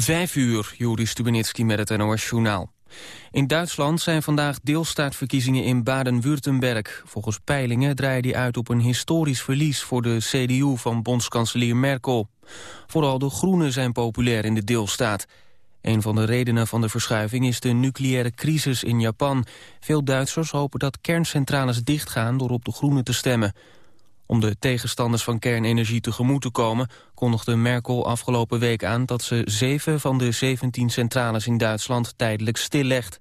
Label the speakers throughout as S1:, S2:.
S1: Vijf uur, Juri Stubenitski met het NOS-journaal. In Duitsland zijn vandaag deelstaatverkiezingen in Baden-Württemberg. Volgens peilingen draaien die uit op een historisch verlies voor de CDU van bondskanselier Merkel. Vooral de Groenen zijn populair in de deelstaat. Een van de redenen van de verschuiving is de nucleaire crisis in Japan. Veel Duitsers hopen dat kerncentrales dichtgaan door op de Groenen te stemmen. Om de tegenstanders van kernenergie tegemoet te komen... kondigde Merkel afgelopen week aan dat ze zeven van de 17 centrales in Duitsland tijdelijk stillegt.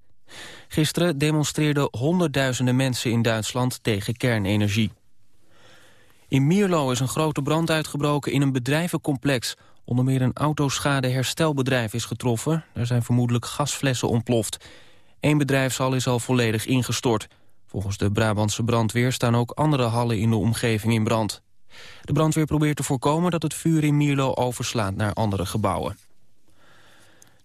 S1: Gisteren demonstreerden honderdduizenden mensen in Duitsland tegen kernenergie. In Mierlo is een grote brand uitgebroken in een bedrijvencomplex. Onder meer een autoschadeherstelbedrijf is getroffen. Er zijn vermoedelijk gasflessen ontploft. Eén bedrijfshal is al volledig ingestort. Volgens de Brabantse brandweer staan ook andere hallen in de omgeving in brand. De brandweer probeert te voorkomen dat het vuur in Mierlo overslaat naar andere gebouwen.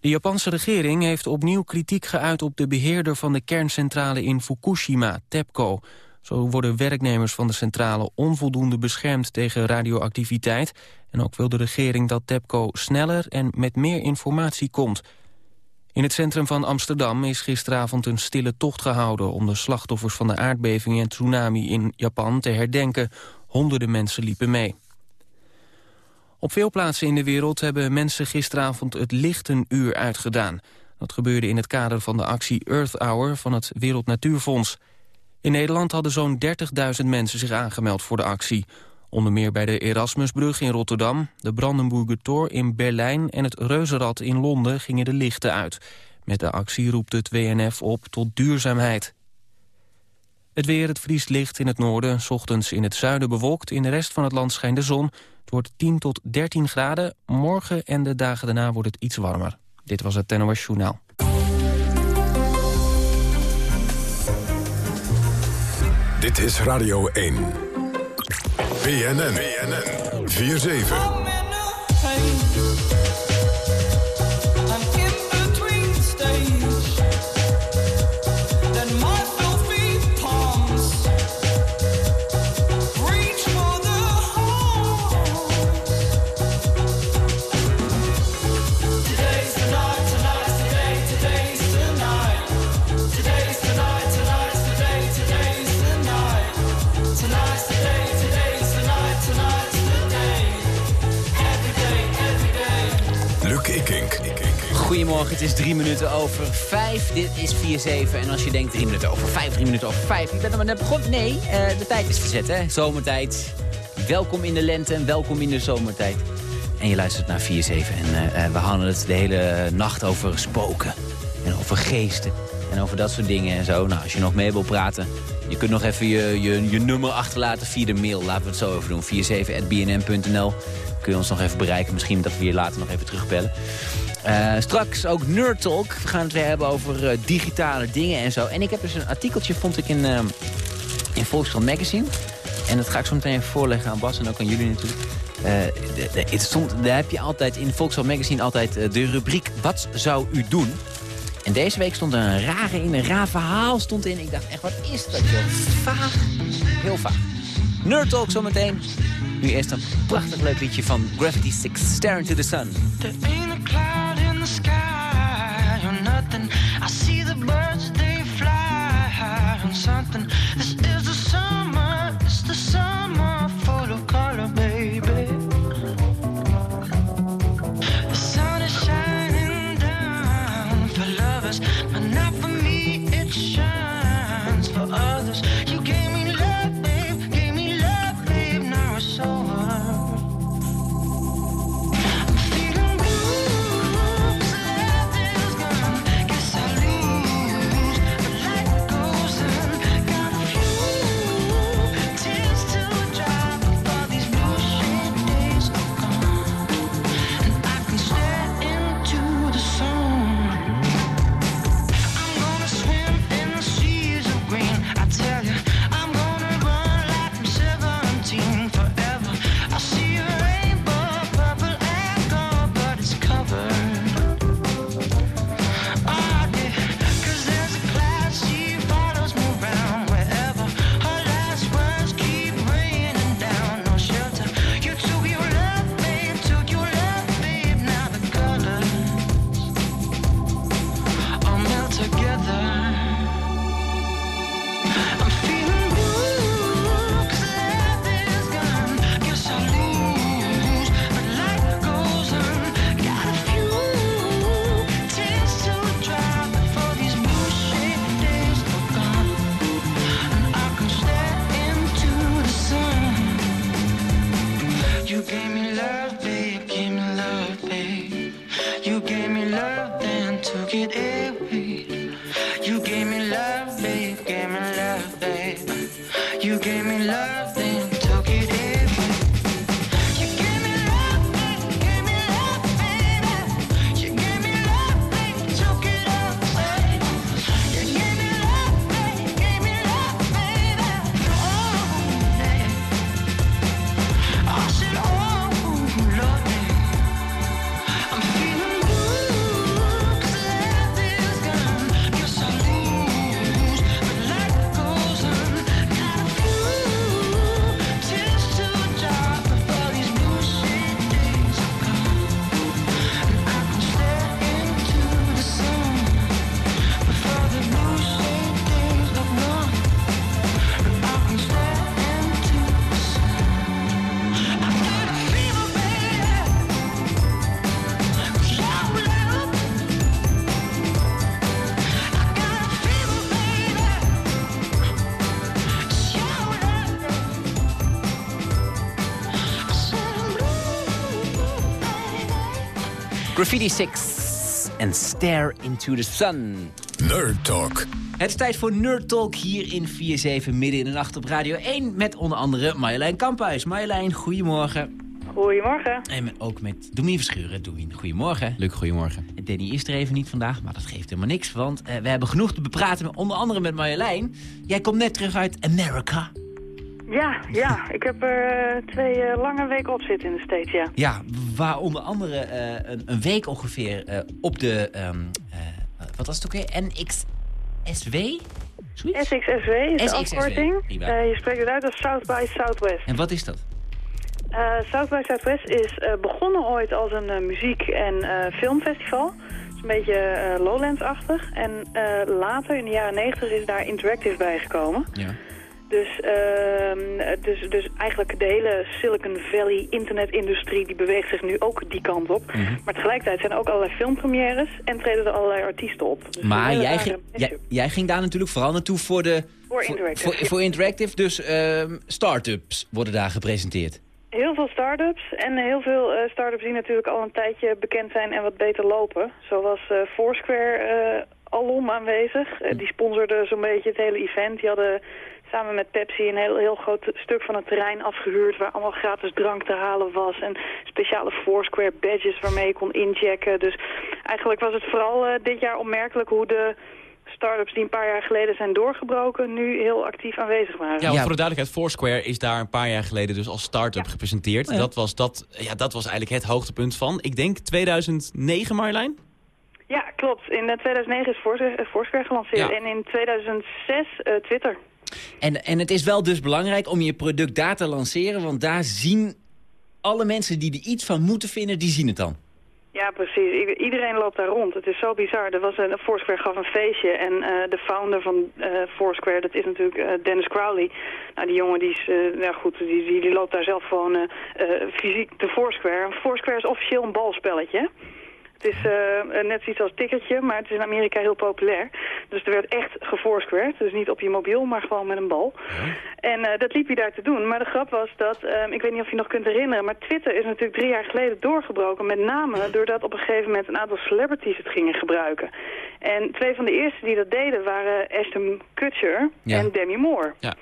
S1: De Japanse regering heeft opnieuw kritiek geuit op de beheerder van de kerncentrale in Fukushima, TEPCO. Zo worden werknemers van de centrale onvoldoende beschermd tegen radioactiviteit. En ook wil de regering dat TEPCO sneller en met meer informatie komt. In het centrum van Amsterdam is gisteravond een stille tocht gehouden... om de slachtoffers van de aardbeving en tsunami in Japan te herdenken. Honderden mensen liepen mee. Op veel plaatsen in de wereld hebben mensen gisteravond het licht een uur uitgedaan. Dat gebeurde in het kader van de actie Earth Hour van het Wereld Natuurfonds. In Nederland hadden zo'n 30.000 mensen zich aangemeld voor de actie. Onder meer bij de Erasmusbrug in Rotterdam, de Brandenburger Tor in Berlijn... en het Reuzenrad in Londen gingen de lichten uit. Met de actie roept het WNF op tot duurzaamheid. Het weer, het vriest licht in het noorden, ochtends in het zuiden bewolkt. In de rest van het land schijnt de zon. Het wordt 10 tot 13 graden. Morgen en de dagen daarna wordt het iets warmer. Dit was het NOS Journaal.
S2: Dit is Radio 1. BNN. BNN. 4-7.
S3: Het is drie minuten over vijf. Dit is 4-7. En als je denkt drie minuten over vijf, drie minuten over vijf... je bent er maar net begonnen. Nee, uh, de tijd is verzet, hè. Zomertijd. Welkom in de lente en welkom in de zomertijd. En je luistert naar 4-7. En uh, we hadden het de hele nacht over spoken. En over geesten. En over dat soort dingen en zo. Nou, als je nog mee wil praten... Je kunt nog even je, je, je nummer achterlaten via de mail. Laten we het zo even doen. 47.bnm.nl kun je ons nog even bereiken. Misschien dat we je later nog even terugbellen. Uh, straks ook Nerd Talk. We gaan het weer hebben over uh, digitale dingen en zo. En ik heb dus een artikeltje, vond ik in, uh, in Volkskrant Magazine. En dat ga ik zo meteen even voorleggen aan Bas en ook aan jullie natuurlijk. De, het stond, daar heb je altijd in Volkskrant Magazine altijd de rubriek Wat zou u doen? En deze week stond er een rare in, een raar verhaal stond in. Ik dacht echt, wat is dat joh? Vaag. Heel vaag. Nerd Talk zometeen. Nu eerst een prachtig leuk liedje van Gravity Six, Stare into the Sun.
S4: You gave me
S3: 46 en Stare into the Sun.
S2: Nerd Talk.
S3: Het is tijd voor Nerd Talk hier in 47 midden in de nacht op Radio 1... met onder andere Marjolein Kamphuis. Marjolein, goedemorgen.
S5: Goedemorgen.
S3: En ook met Domien Verschuren. Domien, goedemorgen.
S6: Leuk, goedemorgen.
S3: Danny is er even niet vandaag, maar dat geeft helemaal niks. Want eh, we hebben genoeg te bepraten, met, onder andere met Marjolein. Jij komt net terug uit Amerika.
S5: Ja, ja. Ik heb er eh, twee eh, lange weken op zitten in de States, ja.
S3: Ja, waar onder andere eh, een, een week ongeveer eh, op de... eh, wat was het ook weer? NXSW? Zoiets?
S5: SXSW is de afkorting. je spreekt het uit als South by Southwest.
S3: En wat is dat?
S5: South by Southwest is begonnen ooit als een muziek- en filmfestival. Het is een beetje Lowlands-achtig. En later, in de jaren 90, is daar Interactive bijgekomen.
S3: Ja.
S5: Dus, ehm, dus, dus eigenlijk de hele Silicon Valley internetindustrie die beweegt zich nu ook die kant op.
S3: Mhm.
S5: Maar tegelijkertijd zijn er ook allerlei filmpremières en treden er allerlei artiesten op. Dus
S3: Maar jij ging, jij, ging daar natuurlijk vooral naartoe voor de...
S5: Voor Interactive,
S3: Voor,
S5: ja.
S3: voor Interactive, dus ehm start-ups worden daar gepresenteerd.
S5: Heel veel start-ups en heel veel eh start-ups die natuurlijk al een tijdje bekend zijn en wat beter lopen. Zo was eh, Foursquare eh, alom aanwezig. Eh, die sponsorde zo'n beetje het hele event. Die hadden samen met Pepsi een heel, heel groot stuk van het terrein afgehuurd... waar allemaal gratis drank te halen was. En speciale Foursquare badges waarmee je kon inchecken. Dus eigenlijk was het vooral eh, dit jaar opmerkelijk hoe de start-ups die een paar jaar geleden zijn doorgebroken... nu heel actief aanwezig waren.
S6: Ja,
S3: Ja.
S6: voor de duidelijkheid, Foursquare is daar een paar jaar geleden dus als start-up gepresenteerd.
S3: Oh ja.
S6: dat, was dat, ja, dat was eigenlijk het hoogtepunt van, ik denk 2009 Marjolein?
S5: Ja, klopt. In eh, 2009 is Foursquare, eh, gelanceerd
S6: Ja.
S5: en in 2006 eh, Twitter.
S3: En, en het is wel dus belangrijk om je product daar te lanceren, want daar zien alle mensen die er iets van moeten vinden, die zien het dan.
S5: Ja, precies. Iedereen loopt daar rond. Het is zo bizar. Er was een, Foursquare gaf een feestje en eh, de founder van eh, Foursquare, dat is natuurlijk eh, Dennis Crowley. Nou, die jongen die is, ja goed, die, die, loopt daar zelf gewoon fysiek te Foursquare. Foursquare is officieel een balspelletje. Het is eh, net zoiets als tikkertje, maar het is in Amerika heel populair. Dus er werd echt gefoursquared. Dus niet op je mobiel, maar gewoon met een bal. En eh, dat liep hij daar te doen. Maar de grap was dat, eh, ik weet niet of je nog kunt herinneren... maar Twitter is natuurlijk drie jaar geleden doorgebroken. Met name doordat op een gegeven moment een aantal celebrities het gingen gebruiken. En twee van de eerste die dat deden waren Ashton Kutcher
S3: Ja.
S5: en Demi Moore.
S6: Ja.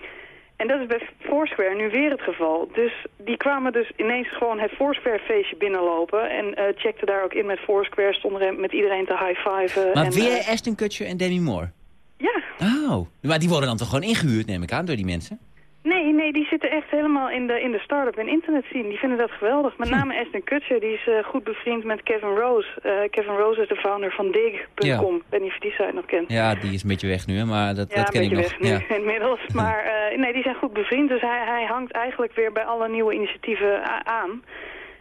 S5: En dat is bij Foursquare nu weer het geval. Dus die kwamen dus ineens gewoon het Foursquare-feestje binnenlopen... en eh checkten daar ook in met Foursquare, stonden er met iedereen te high-fiven.
S3: Maar
S5: en,
S3: weer Ashton Kutcher en Demi Moore?
S5: ja,
S3: Oh, maar die worden dan toch gewoon ingehuurd, neem ik aan, door die mensen?
S5: Nee, nee, die zitten echt helemaal in de, in de start-up en internet scene. Die vinden dat geweldig. Met name Ashton Kutcher, die is eh, goed bevriend met Kevin Rose. Eh, Kevin Rose is de founder van Dig.com. Ik weet niet of je die site nog kent.
S3: Ja, die is een beetje weg nu, hè, maar dat,
S5: Ja,
S3: dat ken ik nog.
S5: nu
S3: Ja.
S5: inmiddels. Maar eh, nee, die zijn goed bevriend. Dus hij, hij hangt eigenlijk weer bij alle nieuwe initiatieven aan.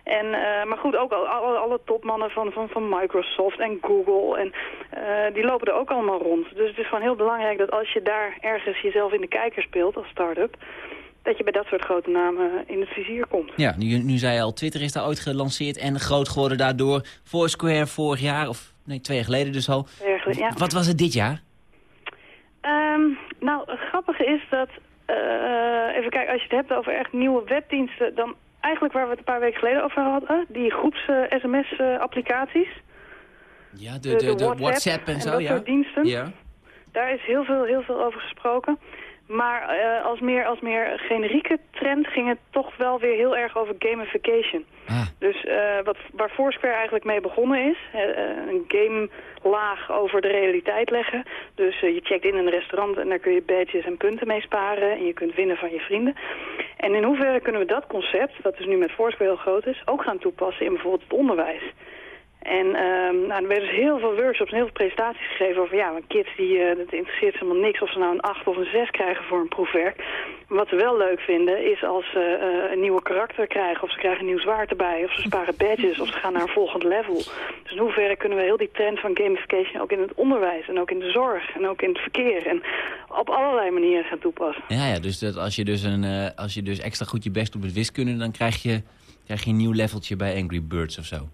S5: En, eh, maar goed, ook al, alle, alle topmannen van, van, van Microsoft en Google. En, eh, die lopen er ook allemaal rond. Dus het is gewoon heel belangrijk dat als je daar ergens jezelf in de kijker speelt als start-up... dat je bij dat soort grote namen in het vizier komt.
S3: Ja, nu, nu zei je al, Twitter is daar ooit gelanceerd en groot geworden daardoor. Foursquare vorig jaar, of nee, twee jaar geleden dus al.
S5: Ja.
S3: Wat was het dit jaar?
S5: Ehm, nou, het grappige is dat, eh, even kijken, als je het hebt over echt nieuwe webdiensten, dan eigenlijk waar we het een paar weken geleden over hadden, die groeps-sms-applicaties.
S3: Ja, de, de, de WhatsApp en zo,
S5: dat
S3: ja.
S5: soort diensten.
S3: Ja.
S5: Daar is heel veel, heel veel over gesproken. Maar eh, als, meer, als meer generieke trend ging het toch wel weer heel erg over gamification.
S3: Ah,
S5: Dus eh, wat, waar Foursquare eigenlijk mee begonnen is, eh, een game laag over de realiteit leggen. Dus je checkt in een restaurant en daar kun je badges en punten mee sparen en je kunt winnen van je vrienden. En in hoeverre kunnen we dat concept, wat dus nu met Foursquare heel groot is, ook gaan toepassen in bijvoorbeeld het onderwijs? En ehm, nou, er werden dus heel veel workshops en heel veel presentaties gegeven over... ja, kids, die, eh, dat interesseert ze helemaal niks of ze nou een 8 of een 6 krijgen voor een proefwerk. Wat ze wel leuk vinden is als ze eh, een nieuwe karakter krijgen... of ze krijgen een nieuw zwaard erbij, of ze sparen badges... of ze gaan naar een volgend level. Dus in hoeverre kunnen we heel die trend van gamification... ook in het onderwijs en ook in de zorg en ook in het verkeer... en op allerlei manieren gaan toepassen.
S3: ja, ja, dus dat als, je dus een, eh, als je dus extra goed je best doet met wiskunde... dan krijg je, krijg je een nieuw leveltje bij Angry Birds of zo.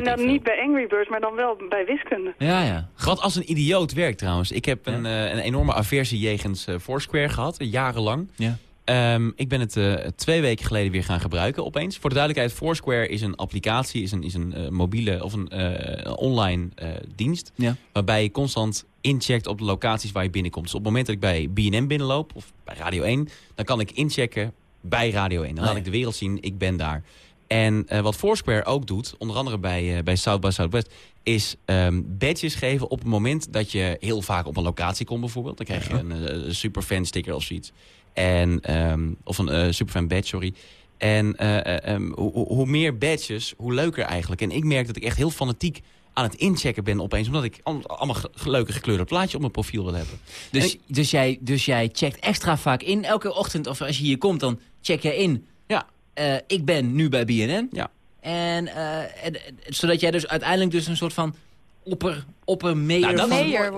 S5: Nou, nou niet bij Angry Birds, maar dan wel bij wiskunde.
S3: Ja, ja.
S6: Wat als een idioot werkt trouwens. Ik heb een, eh, een enorme aversie jegens eh, Foursquare gehad, jarenlang.
S3: ja.
S6: Ehm, ik ben het eh, twee weken geleden weer gaan gebruiken opeens. Voor de duidelijkheid, Foursquare is een applicatie, is een, is een mobiele of een eh, online eh, dienst.
S3: Ja.
S6: Waarbij je constant incheckt op de locaties waar je binnenkomt. Dus op het moment dat ik bij BNM binnenloop, of bij Radio 1, dan kan ik inchecken bij Radio 1. Dan laat ik de wereld zien, ik ben daar. En eh, wat Foursquare ook doet, onder andere bij, eh, bij South by Southwest... is ehm, badges geven op het moment dat je heel vaak op een locatie komt bijvoorbeeld. Dan krijg je een, een superfan sticker of zoiets. En, ehm, of een superfan badge, sorry. En eh, eh, ehm, hoe, hoe- meer badges, hoe leuker eigenlijk. En ik merk dat ik echt heel fanatiek aan het inchecken ben opeens. Omdat ik al- allemaal leuke gekleurde plaatje op mijn profiel wil hebben.
S3: Dus, dus, jij, dus jij checkt extra vaak in. Elke ochtend, of als je hier komt, dan check je in.
S6: Ja.
S3: Eh, ik ben nu bij BNN.
S6: Ja.
S3: En, eh, en- zodat jij dus uiteindelijk dus een soort van opper, oppermeer
S6: Nou,
S3: van...
S6: dat-
S7: je, ja.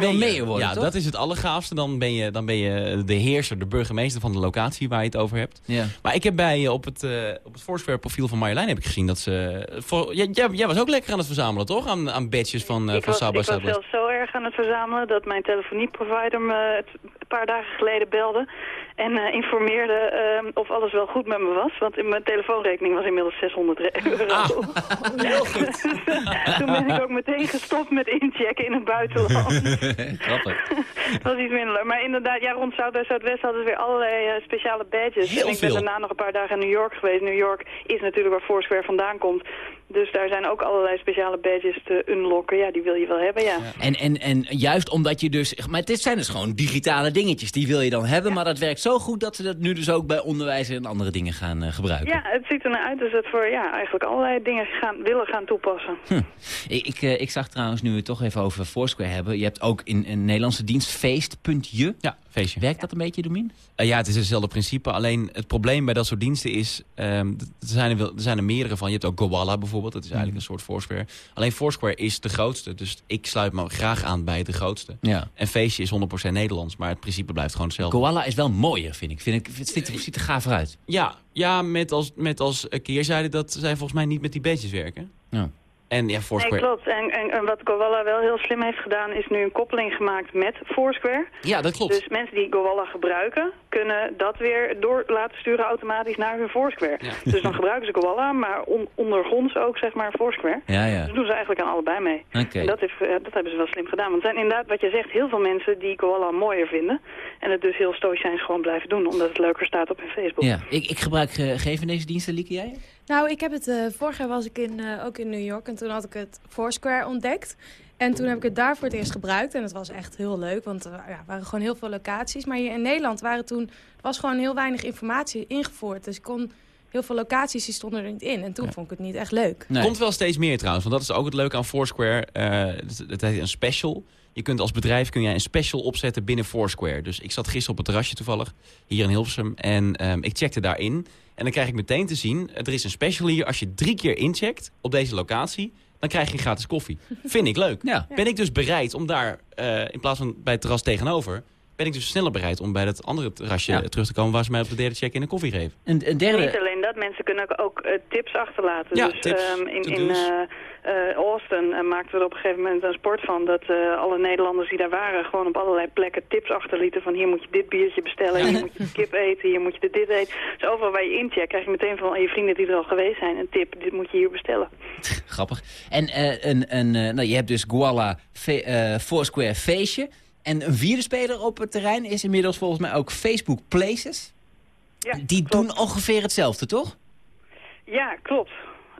S3: wil worden,
S6: Ja,
S3: toch?
S6: dat is het allergaafste. Dan ben, je, dan ben je de heerser, de burgemeester van de locatie waar je het over hebt.
S3: Ja.
S6: Maar ik heb bij eh, op het, op het Foursquare profiel van Marjolein heb ik gezien dat ze... Voor, jij, jij, jij was ook lekker aan het verzamelen, toch? Aan, aan badges van, eh
S5: ik
S6: van
S5: was, ik was zelfs zo erg aan het verzamelen dat mijn telefonieprovider me het een paar dagen geleden belde. En eh, informeerde eh, of alles wel goed met me was. Want in mijn telefoonrekening was inmiddels 600 euro.
S6: Ah.
S5: Heel goed. Toen ben ik ook meteen gestopt met inchecken in het buitenland.
S3: Grappig.
S5: Dat was iets minder. Maar inderdaad, ja, rond Zuid bij Zuidwest hadden ze weer allerlei eh, speciale badges.
S6: Heel
S5: en ik
S6: veel.
S5: ben daarna nog een paar dagen in New York geweest. New York is natuurlijk waar Foursquare vandaan komt. Dus daar zijn ook allerlei speciale badges te unlocken. Ja, die wil je wel hebben, ja.
S3: En, en, en juist omdat je dus... Maar dit zijn dus gewoon digitale dingetjes. Die wil je dan hebben. Maar dat werkt zo goed dat ze dat nu dus ook bij onderwijs en andere dingen gaan eh, gebruiken.
S5: Ja, het ziet er naar uit dus het voor ja, eigenlijk allerlei dingen gaan, willen gaan toepassen.
S3: Ik, ik, eh, ik zag trouwens, nu we het toch even over Foursquare hebben... je hebt ook in een Nederlandse dienst Feest.je.
S6: Ja, feestje.
S3: Werkt dat een beetje, Domien?
S6: Eh, ja, het is hetzelfde principe. Alleen het probleem bij dat soort diensten is... ehm, er, zijn er, er zijn er meerdere van. Je hebt ook Gowalla bijvoorbeeld. Dat is eigenlijk een soort Foursquare. Alleen Foursquare is de grootste. Dus ik sluit me graag aan bij de grootste.
S3: Ja.
S6: En Feestje is 100% Nederlands. Maar het principe blijft gewoon hetzelfde.
S3: Koala is wel mooier, vind ik. Vind ik het ziet, er- ziet er gaaf uit.
S6: Ja, ja met, als, met als keerzijde dat zij volgens mij niet met die badges werken.
S3: Ja.
S6: En ja,
S5: Nee,
S6: Foursquare...
S5: klopt. En, en, en wat Gowalla wel heel slim heeft gedaan, is nu een koppeling gemaakt met Foursquare.
S6: Ja, dat klopt.
S5: Dus mensen die Gowalla gebruiken, kunnen dat weer door laten sturen automatisch naar hun Foursquare.
S6: Ja.
S5: Dus dan gebruiken ze Gowalla, maar on, ondergronds ook zeg maar Foursquare.
S3: Ja, ja.
S5: Dus doen ze eigenlijk aan allebei mee.
S3: Oké.
S5: En dat, heeft, eh, dat hebben ze wel slim gedaan. Want er zijn inderdaad, wat je zegt, heel veel mensen die Gowalla mooier vinden. En het dus heel stoïcijns gewoon blijven doen, omdat het leuker staat op hun Facebook.
S3: Ja, ik, ik gebruik eh, geen van deze diensten, Lieke, jij?
S7: Nou, ik heb het, eh, vorig jaar was ik in, eh, ook in New York en toen had ik het Foursquare ontdekt. En toen heb ik het daar voor het eerst gebruikt en het was echt heel leuk, want er ja, waren gewoon heel veel locaties. Maar hier in Nederland waren toen, was gewoon heel weinig informatie ingevoerd. Dus ik kon, heel veel locaties die stonden er niet in. En toen
S6: Ja.
S7: vond ik het niet echt leuk.
S3: Nee.
S6: Komt wel steeds meer trouwens, want dat is ook het leuke aan Foursquare. Eh, het, het heet een special. Je kunt als bedrijf kun jij een special opzetten binnen Foursquare. Dus ik zat gisteren op het terrasje toevallig, hier in Hilversum. En ehm, ik checkte daarin. En dan krijg ik meteen te zien, er is een special hier. Als je drie keer incheckt op deze locatie, dan krijg je gratis koffie. Vind ik leuk.
S3: Ja.
S6: Ben ik dus bereid om daar, eh, in plaats van bij het terras tegenover... ben ik dus sneller bereid om bij dat andere terrasje
S3: Ja.
S6: terug te komen... waar ze mij op de derde check-in een koffie geven.
S3: Een, een
S5: Niet
S3: derde...
S5: alleen dat, mensen kunnen ook eh, tips achterlaten.
S6: Ja,
S5: dus
S6: tips,
S5: ehm, in, in eh, eh, Austin en maakten er op een gegeven moment een sport van dat eh, alle Nederlanders die daar waren gewoon op allerlei plekken tips achterlieten van hier moet je dit biertje bestellen, hier moet je kip eten, hier moet je dit eten. Dus overal waar je incheckt krijg je meteen van al je vrienden die er al geweest zijn een tip, dit moet je hier bestellen.
S3: Grappig. En eh, een, een, nou, je hebt dus Guala Foursquare feestje. En een vierde speler op het terrein is inmiddels volgens mij ook Facebook Places.
S5: Ja,
S3: Die
S5: klopt.
S3: doen ongeveer hetzelfde, toch?
S5: Ja, klopt.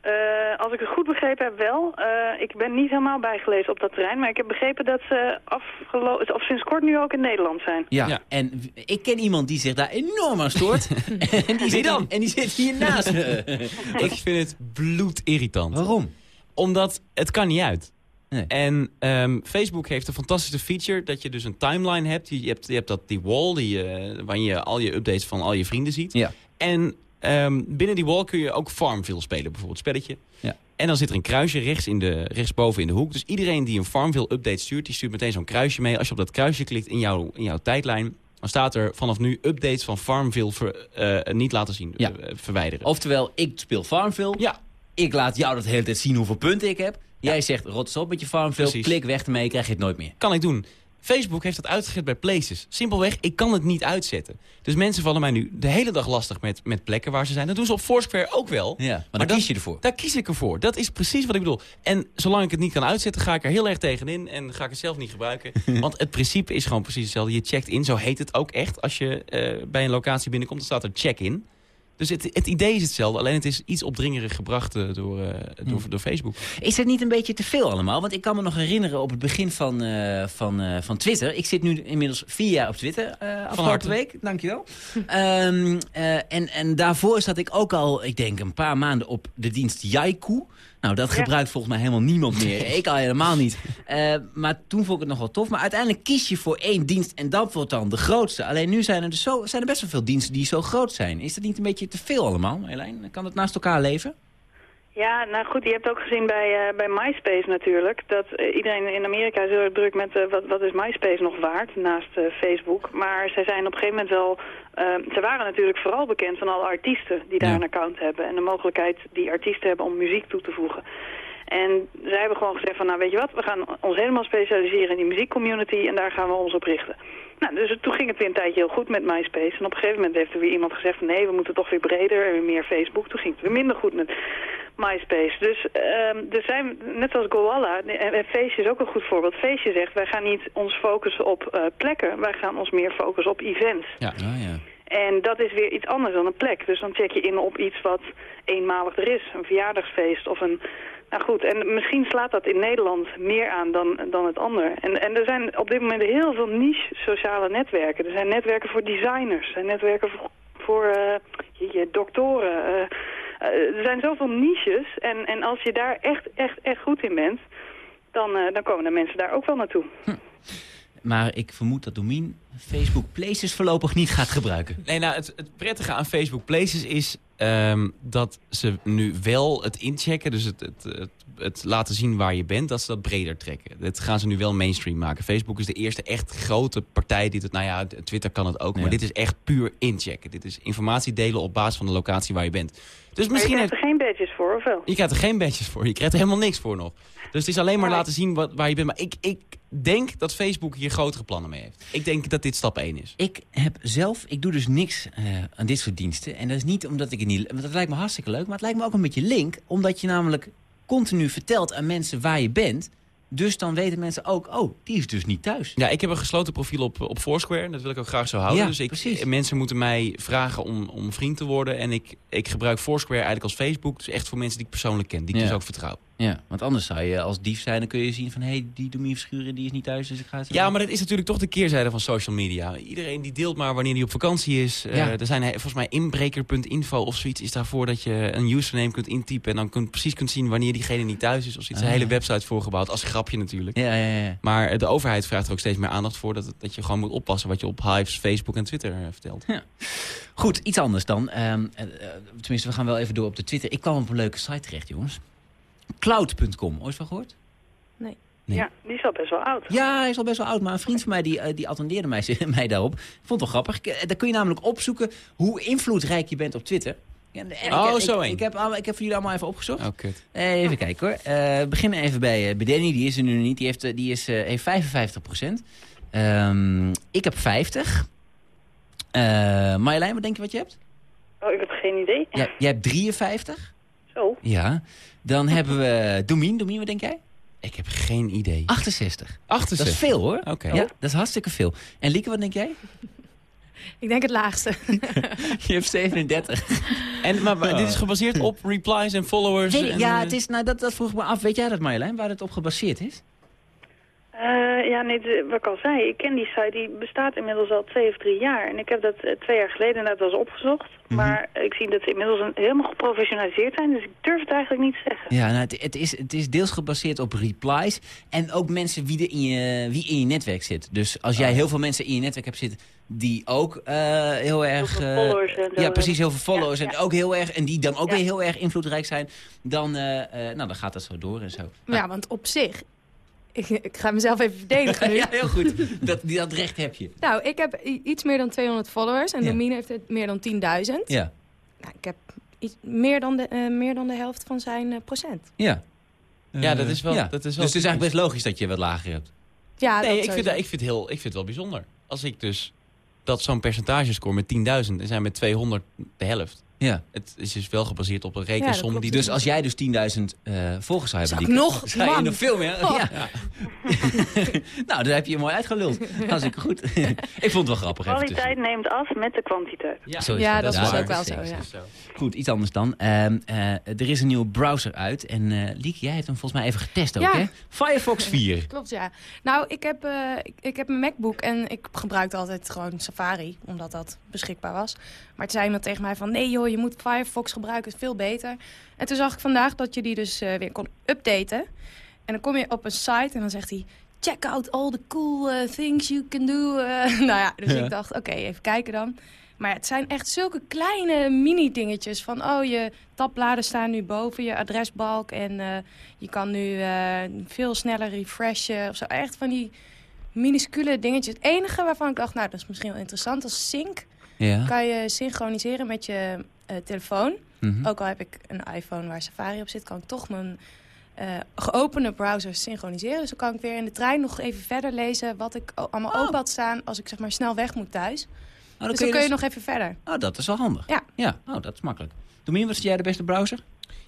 S5: Eh, als ik het goed begrepen heb wel. Eh, ik ben niet helemaal bijgelezen op dat terrein, maar ik heb begrepen dat ze afgelo- of sinds kort nu ook in Nederland zijn.
S3: Ja.
S6: Ja.
S3: En ik ken iemand die zich daar enorm aan stoort. en die zit
S6: dan?
S3: En die zit hier naast me.
S6: Ik vind het bloedirritant.
S3: Waarom?
S6: Omdat het kan niet uit.
S3: Nee.
S6: En ehm, Facebook heeft een fantastische feature dat je dus een timeline hebt. Je, hebt, je hebt dat, die wall die, je waarin je al je updates van al je vrienden ziet.
S3: Ja.
S6: En ehm, binnen die wall kun je ook Farmville spelen, bijvoorbeeld spelletje.
S3: Ja.
S6: En dan zit er een kruisje rechts in de, rechtsboven in de hoek. Dus iedereen die een Farmville update stuurt, die stuurt meteen zo'n kruisje mee. Als je op dat kruisje klikt in jouw, in jouw tijdlijn, dan staat er vanaf nu updates van Farmville ver- eh, niet laten zien,
S3: Ja.
S6: eh, verwijderen.
S3: Oftewel, ik speel Farmville.
S6: ja,
S3: Ik laat jou dat de hele tijd zien hoeveel punten ik heb. Jij zegt, rot op met je Farmville.
S6: Precies.
S3: Klik weg ermee, krijg je het nooit meer.
S6: kan ik doen. Facebook heeft dat uitgezet bij Places. Simpelweg, ik kan het niet uitzetten. Dus mensen vallen mij nu de hele dag lastig met, met plekken waar ze zijn. Dat doen ze op Foursquare ook wel.
S3: Ja, maar, dan
S6: dat-
S3: kies je ervoor.
S6: Daar kies ik ervoor. Dat is precies wat ik bedoel. En zolang ik het niet kan uitzetten, ga ik er heel erg tegenin. En ga ik het zelf niet gebruiken. Want het principe is gewoon precies hetzelfde. Je checkt in, zo heet het ook echt. Als je eh, bij een locatie binnenkomt, dan staat er check-in. Dus het, het idee is hetzelfde. Alleen het is iets opdringerig gebracht eh, door, eh, door, door Facebook.
S3: Is het niet een beetje te veel allemaal? Want ik kan me nog herinneren op het begin van, eh, van, van Twitter. Ik zit nu inmiddels vier jaar op Twitter eh afgelopen week. Dankjewel. Eh en, en daarvoor zat ik ook al, ik denk een paar maanden op de dienst Jaiku. Nou, dat gebruikt volgens mij helemaal niemand meer. ik al helemaal niet. Eh, maar toen vond ik het nog wel tof. Maar uiteindelijk kies je voor één dienst en dat wordt dan de grootste. Alleen nu zijn er, dus zo, zijn er best wel veel diensten die zo groot zijn. Is dat niet een beetje te veel allemaal, Marjolein? Kan het naast elkaar leven?
S5: Ja, nou goed, je hebt ook gezien bij, eh, bij MySpace natuurlijk. Dat eh, iedereen in Amerika is heel erg druk met eh, wat, wat is MySpace nog waard naast Facebook. Maar zij zijn op een gegeven moment wel... eh, ze waren natuurlijk vooral bekend van alle artiesten die daar
S3: Ja.
S5: een account hebben. En de mogelijkheid die artiesten hebben om muziek toe te voegen. En zij hebben gewoon gezegd van, nou weet je wat, we gaan ons helemaal specialiseren in die muziekcommunity en daar gaan we ons op richten. Nou, dus toen ging het weer een tijdje heel goed met MySpace. En op een gegeven moment heeft er weer iemand gezegd van nee, we moeten toch weer breder en weer meer Facebook. Toen ging het weer minder goed met MySpace. Dus ehm er zijn, net als Goalla, en en Feestje is ook een goed voorbeeld. Feestje zegt, wij gaan niet ons focussen op eh, plekken, wij gaan ons meer focussen op events.
S6: Ja.
S3: Ah, ja.
S5: En dat is weer iets anders dan een plek. Dus dan check je in op iets wat eenmalig er is. Een verjaardagsfeest of een... Nou goed, en misschien slaat dat in Nederland meer aan dan, dan het ander. En, en er zijn op dit moment heel veel niche sociale netwerken. Er zijn netwerken voor designers. Er zijn netwerken voor, voor eh, jeetje, doktoren. eh, eh, er zijn zoveel niches. En, en als je daar echt, echt, echt goed in bent... Dan, dan komen de mensen daar ook wel naartoe.
S3: Maar ik vermoed dat Domien Facebook Places voorlopig niet gaat gebruiken.
S6: Nee, nou, het, het prettige aan Facebook Places is ehm, dat ze nu wel het inchecken, dus het, het, het, het laten zien waar je bent, dat ze dat breder trekken. Dat gaan ze nu wel mainstream maken. Facebook is de eerste echt grote partij die het, nou ja, Twitter kan het ook,
S3: Ja.
S6: maar dit is echt puur inchecken. Dit is informatie delen op basis van de locatie waar je bent. Dus
S5: Maar je
S6: misschien
S5: krijgt
S6: heeft,
S5: er geen badges voor, of wel?
S6: je krijgt er geen badges voor, je krijgt er helemaal niks voor nog. Dus het is alleen maar
S5: Nee.
S6: laten zien wat, waar je bent. Maar ik, ik denk dat Facebook hier grotere plannen mee heeft. Ik denk dat dit stap 1 is.
S3: Ik heb zelf, ik doe dus niks eh, aan dit soort diensten. En dat is niet omdat ik het niet... Want dat lijkt me hartstikke leuk, maar het lijkt me ook een beetje link. Omdat je namelijk continu vertelt aan mensen waar je bent. Dus dan weten mensen ook, oh, die is dus niet thuis.
S6: Ja, ik heb een gesloten profiel op, op Foursquare. Dat wil ik ook graag zo houden.
S3: Ja,
S6: dus ik,
S3: precies.
S6: mensen moeten mij vragen om, om vriend te worden. En ik, ik gebruik Foursquare eigenlijk als Facebook. Dus echt voor mensen die ik persoonlijk ken. Die ik
S3: Ja.
S6: dus ook vertrouw.
S3: Ja, want anders zou je als dief zijn, dan kun je zien van... hé, hey, die Domien Verschuren, die is niet thuis, dus ik ga het...
S6: Ja, maar dat is natuurlijk toch de keerzijde van social media. Iedereen die deelt maar wanneer hij op vakantie is. Eh,
S3: Ja.
S6: er zijn he- volgens mij inbreker.info of zoiets is daarvoor dat je een username kunt intypen. En dan kunt, precies kunt zien wanneer diegene niet thuis is. Of zoiets.
S3: Ah.
S6: Een hele website voorgebouwd. Als grapje natuurlijk.
S3: Ja, ja, ja.
S6: Maar eh, de overheid vraagt er ook steeds meer aandacht voor. Dat, dat je gewoon moet oppassen wat je op Hives, Facebook en Twitter eh, vertelt.
S3: Goed, iets anders dan. Ehm, eh, eh, tenminste, we gaan wel even door op de Twitter. Ik kwam op een leuke site terecht, jongens. Cloud.com, ooit van gehoord?
S6: Nee.
S5: Ja, die is al best wel oud.
S3: Ja, hij is al best wel oud, maar een vriend van mij die, eh, die attendeerde mij, mij daarop. Ik vond het wel grappig. Eh, Daar kun je namelijk opzoeken hoe invloedrijk je bent op Twitter. Ja, en ik-
S6: Oh,
S3: ik,
S6: zo
S3: ik,
S6: één.
S3: ik, heb, alle- ik heb voor jullie allemaal even opgezocht.
S6: Oh, kut.
S3: Eh, even kijken hoor. Eh, we beginnen even bij, eh, bij Danny, die is er nu niet. Die heeft, die is, eh, heeft 55% Ehm, ik heb 50. Eh Marjolein, wat denk je wat je hebt?
S5: Oh, ik heb geen idee.
S3: Ja, jij hebt 53.
S5: Zo.
S3: Ja. Dan hebben we Domien. Domien, wat denk jij?
S6: Ik heb geen idee.
S3: 68.
S6: 68.
S3: Dat is veel hoor.
S6: Oké.
S3: Ja, dat is hartstikke veel. En Lieke, wat denk jij?
S7: Ik denk het laagste.
S3: Je hebt 37.
S6: En, maar, maar dit is gebaseerd op replies en followers?
S3: Nee,
S6: en,
S3: ja,
S6: eh,
S3: het is, nou, dat, dat vroeg ik me af. Weet jij dat Marjolein, waar het op gebaseerd is?
S5: Eh, ja, nee, de- wat ik al zei, ik ken die site, die bestaat inmiddels al twee of drie jaar. En ik heb dat eh, twee jaar geleden net was opgezocht. Maar ik zie dat ze inmiddels een, helemaal geprofessionaliseerd zijn, dus ik durf het eigenlijk niet te zeggen.
S3: Ja, nou, het, het, is, het is deels gebaseerd op replies. En ook mensen wie, er in je, wie in je netwerk zit. Dus als jij heel veel mensen in je netwerk hebt zitten die ook eh, heel erg... eh, ja, precies, heel veel followers.
S5: Ja,
S3: En
S5: ja.
S3: ook heel erg, en die dan ook
S5: Ja.
S3: weer heel erg invloedrijk zijn. Dan, eh, eh, nou, dan gaat dat zo door en zo.
S7: Ja, want op zich... Ik, ik ga mezelf even verdedigen nu.
S3: ja, heel goed. Dat, dat recht heb je.
S7: Nou, ik heb iets meer dan 200 followers. En
S3: Ja.
S7: Domine heeft het meer dan 10.000.
S3: Ja.
S7: Nou, ik heb iets, meer, dan de, eh, meer dan de helft van zijn eh, procent.
S3: Ja.
S6: Ja, dat is wel-
S3: Ja.
S6: dat is wel
S3: dus het is eigenlijk best logisch dat je wat lager hebt.
S7: Ja,
S6: nee,
S7: dat
S6: ik vind, ik, vind heel, ik vind het wel bijzonder. Als ik dus dat zo'n percentage score met 10.000 en zijn met 200 de helft.
S3: Ja.
S6: Het is dus wel gebaseerd op een rekensom. die
S3: Dus als jij dus 10.000 eh volgers zou hebben...
S7: Zou ik
S3: Lieke,
S7: nog?
S3: Zou je nog veel meer?
S7: Oh.
S3: Ja. nou, daar heb je je mooi uitgeluld. Hartstikke goed. ik vond het wel grappig.
S5: Kwaliteit neemt af met de kwantiteit.
S3: Zo
S7: Ja, dat
S3: is
S7: is ook wel zo, ja.
S3: Goed, iets anders dan. Ehm, eh, er is een nieuwe browser uit. En eh Liek, jij hebt hem volgens mij even getest ook,
S7: Ja.
S3: hè? Firefox 4.
S7: Klopt, ja. Nou, ik heb, eh, ik, ik heb een MacBook en ik gebruikte altijd gewoon Safari, omdat dat beschikbaar was. Maar toen zei iemand tegen mij van, nee joh, je moet Firefox gebruiken, is veel beter. En toen zag ik vandaag dat je die dus eh, weer kon updaten. En dan kom je op een site en dan zegt hij, check out all the cool eh, things you can do. eh. nou ja, dus
S3: Ja.
S7: ik dacht, oké, even kijken dan. Maar het zijn echt zulke kleine mini-dingetjes. Van, oh, je tabbladen staan nu boven je adresbalk. En je kan nu veel sneller refreshen. Of zo. Echt van die minuscule dingetjes. Het enige waarvan ik dacht, nou, dat is misschien wel interessant. Als sync
S3: Ja.
S7: kan je synchroniseren met je eh, telefoon.
S3: Mhm.
S7: Ook al heb ik een iPhone waar Safari op zit, kan ik toch mijn eh, geopende browser synchroniseren. Dus dan kan ik weer in de trein nog even verder lezen wat ik allemaal
S3: Oh.
S7: open had staan als ik zeg maar snel weg moet thuis.
S3: Oh, dan
S7: dus dan kun je
S3: dus-
S7: nog even verder.
S3: Oh, dat is wel handig.
S7: Ja.
S3: Ja, oh, dat is makkelijk. Domien, wat is jij de beste browser?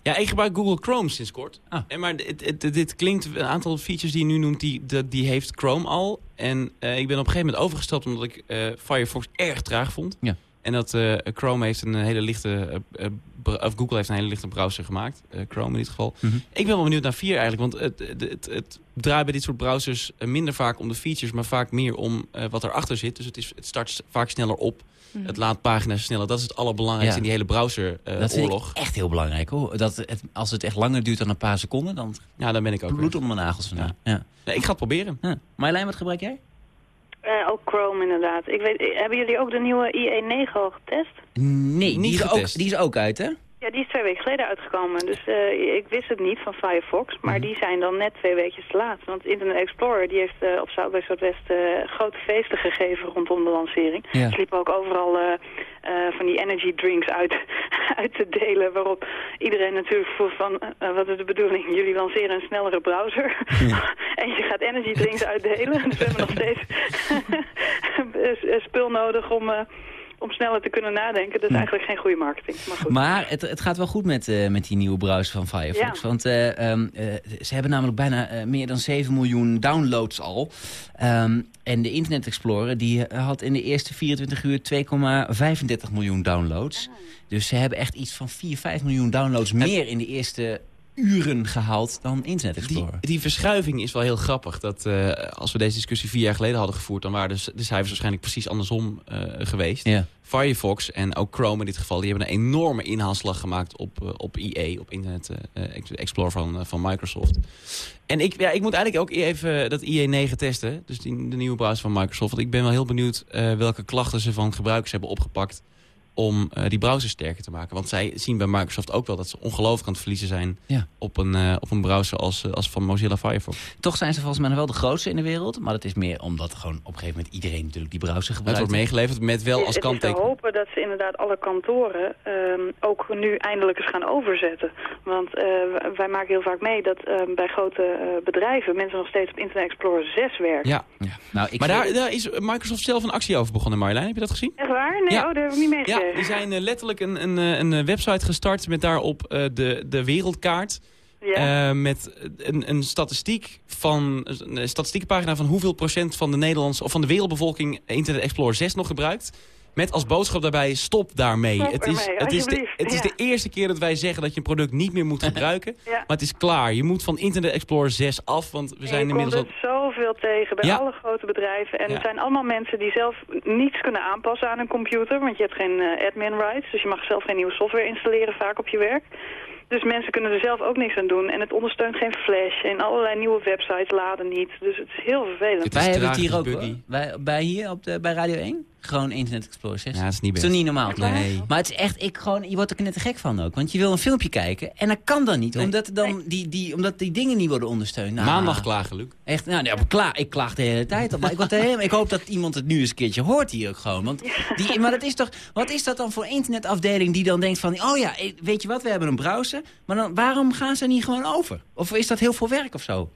S6: Ja, ik gebruik Google Chrome sinds kort.
S3: Ah.
S6: En maar dit, dit, dit klinkt, een aantal features die je nu noemt, die, die, die heeft Chrome al. En eh, ik ben op een gegeven moment overgestapt omdat ik eh, Firefox erg traag vond.
S3: Ja.
S6: En dat eh, Chrome heeft een hele lichte, eh, eh, of Google heeft een hele lichte browser gemaakt. Eh, Chrome in dit geval.
S3: Mhm.
S6: Ik ben wel benieuwd naar 4 eigenlijk, want het, het, het, het draait bij dit soort browsers minder vaak om de features, maar vaak meer om eh, wat erachter zit. Dus het, is, het start vaak sneller op.
S7: Mhm.
S6: Het laat pagina's sneller. Dat is het allerbelangrijkste
S3: Ja.
S6: in die hele browser-oorlog.
S3: dat vind ik echt heel belangrijk, hoor. Dat het, als het echt langer duurt dan een paar seconden, dan
S6: ja, daar ben ik ook.
S3: bloed onder mijn nagels vandaan. Ja.
S6: Nee, ik ga het proberen.
S3: Ja. Marjolein, wat gebruik jij?
S5: Eh, ook Chrome inderdaad. Ik weet, hebben jullie ook de nieuwe IE9 al getest?
S3: Nee,
S6: Niet
S3: die is, ook, die is ook uit, hè?
S5: Ja, die is twee weken geleden uitgekomen. Dus eh, ik wist het niet van Firefox. Maar
S3: Mhm.
S5: die zijn dan net twee weekjes te laat. Want Internet Explorer die heeft eh, op South by Southwest grote feesten gegeven rondom de lancering.
S3: Ja.
S5: Er liepen ook overal eh, van die energy drinks uit, uit te delen. Waarop iedereen natuurlijk voelt van, wat is de bedoeling? Jullie lanceren een snellere browser. en je gaat energy drinks uitdelen. Dus we hebben nog steeds spul nodig om... om sneller te kunnen nadenken. Dat is eigenlijk geen goede marketing. Maar goed.
S3: Maar het, het gaat wel goed met, eh, met die nieuwe browser van Firefox.
S5: Ja.
S3: Want eh, ehm, eh, ze hebben namelijk bijna meer dan 7 miljoen downloads al. Ehm, en de Internet Explorer die had in de eerste 24 uur 2,35 miljoen downloads.
S5: Ah.
S3: Dus ze hebben echt iets van 4, 5 miljoen downloads meer in de eerste uren gehaald dan Internet Explorer.
S6: die verschuiving is wel heel grappig. Dat, eh, als we deze discussie vier jaar geleden hadden gevoerd... dan waren de, de cijfers waarschijnlijk precies andersom eh, geweest.
S3: Ja.
S6: Firefox en ook Chrome in dit geval... die hebben een enorme inhaalslag gemaakt op, eh, op IE, op Internet Ex- Explorer van, van Microsoft. En ik, ja, ik moet eigenlijk ook even dat IE9 testen. Dus die, de nieuwe browser van Microsoft. Want ik ben wel heel benieuwd welke klachten ze van gebruikers hebben opgepakt... om eh, die browser sterker te maken. Want zij zien bij Microsoft ook wel dat ze ongelooflijk aan het verliezen zijn...
S3: Ja.
S6: op, een, eh, op een browser als, eh, als van Mozilla Firefox.
S3: Toch zijn ze volgens mij nog wel de grootste in de wereld. Maar dat is meer omdat gewoon op een gegeven moment iedereen natuurlijk die browser
S6: Het
S3: gebruikt.
S6: wordt meegeleverd met wel
S5: Het
S6: als
S5: is- Het is te
S6: kanttekening.
S5: hopen dat ze inderdaad alle kantoren ehm, ook nu eindelijk eens gaan overzetten. Want eh, wij maken heel vaak mee dat ehm, bij grote eh, bedrijven mensen nog steeds op Internet Explorer 6 werken.
S6: Ja,
S3: Ja. Nou, ik
S6: maar daar, daar is Microsoft zelf een actie over begonnen, Marjolein. Heb je dat gezien?
S5: Echt waar? Nee,
S6: Ja.
S5: oh, daar heb ik niet
S6: Ja,
S5: meegekregen.
S6: Die zijn eh, letterlijk een, een, eh, een eh, website gestart met daarop de, de wereldkaart.
S5: Ja.
S6: Met een, een statistiek van een statistiekenpagina van hoeveel procent van de Nederlandse of van de wereldbevolking Internet Explorer 6 nog gebruikt. Met als boodschap daarbij stop daarmee.
S5: Stop
S6: het is,
S5: ermee,
S6: het is, de, het is de eerste keer dat wij zeggen dat je een product niet meer moet gebruiken.
S5: Ja.
S6: Maar het is klaar. Je moet van Internet Explorer 6 af, want we zijn
S5: je
S6: inmiddels al...
S5: komt het zoveel tegen bij
S6: Ja.
S5: alle grote bedrijven. En
S6: Ja.
S5: het zijn allemaal mensen die zelf niets kunnen aanpassen aan een computer. Want je hebt geen eh, admin rights. Dus je mag zelf geen nieuwe software installeren vaak op je werk. Dus mensen kunnen er zelf ook niks aan doen. En het ondersteunt geen flash. En allerlei nieuwe websites laden niet. Dus het is heel vervelend.
S6: Het
S3: Wij hebben het hier ook. Wij, bij hier op de, bij Radio 1. Gewoon Internet Explorer 6.
S6: Ja, dat is niet
S3: is niet normaal? toch?
S6: Nee.
S3: Maar het is echt, ik gewoon, je wordt er net te gek van ook. Want je wil een filmpje kijken en dat kan dan niet.
S6: Nee.
S3: Omdat, dan die, die, omdat die dingen niet worden ondersteund. Nou,
S6: Maandag klagen, Luc.
S3: Echt, nou, nee, klaar, ik klaag de hele tijd op. Maar ik, word er helemaal, ik hoop dat iemand het nu eens een keertje hoort hier ook gewoon. Want die, maar dat is toch, wat is dat dan voor internetafdeling die dan denkt van... oh ja, weet je wat, we hebben een browser. Maar dan, waarom gaan ze niet gewoon over? Of is dat heel veel werk of zo?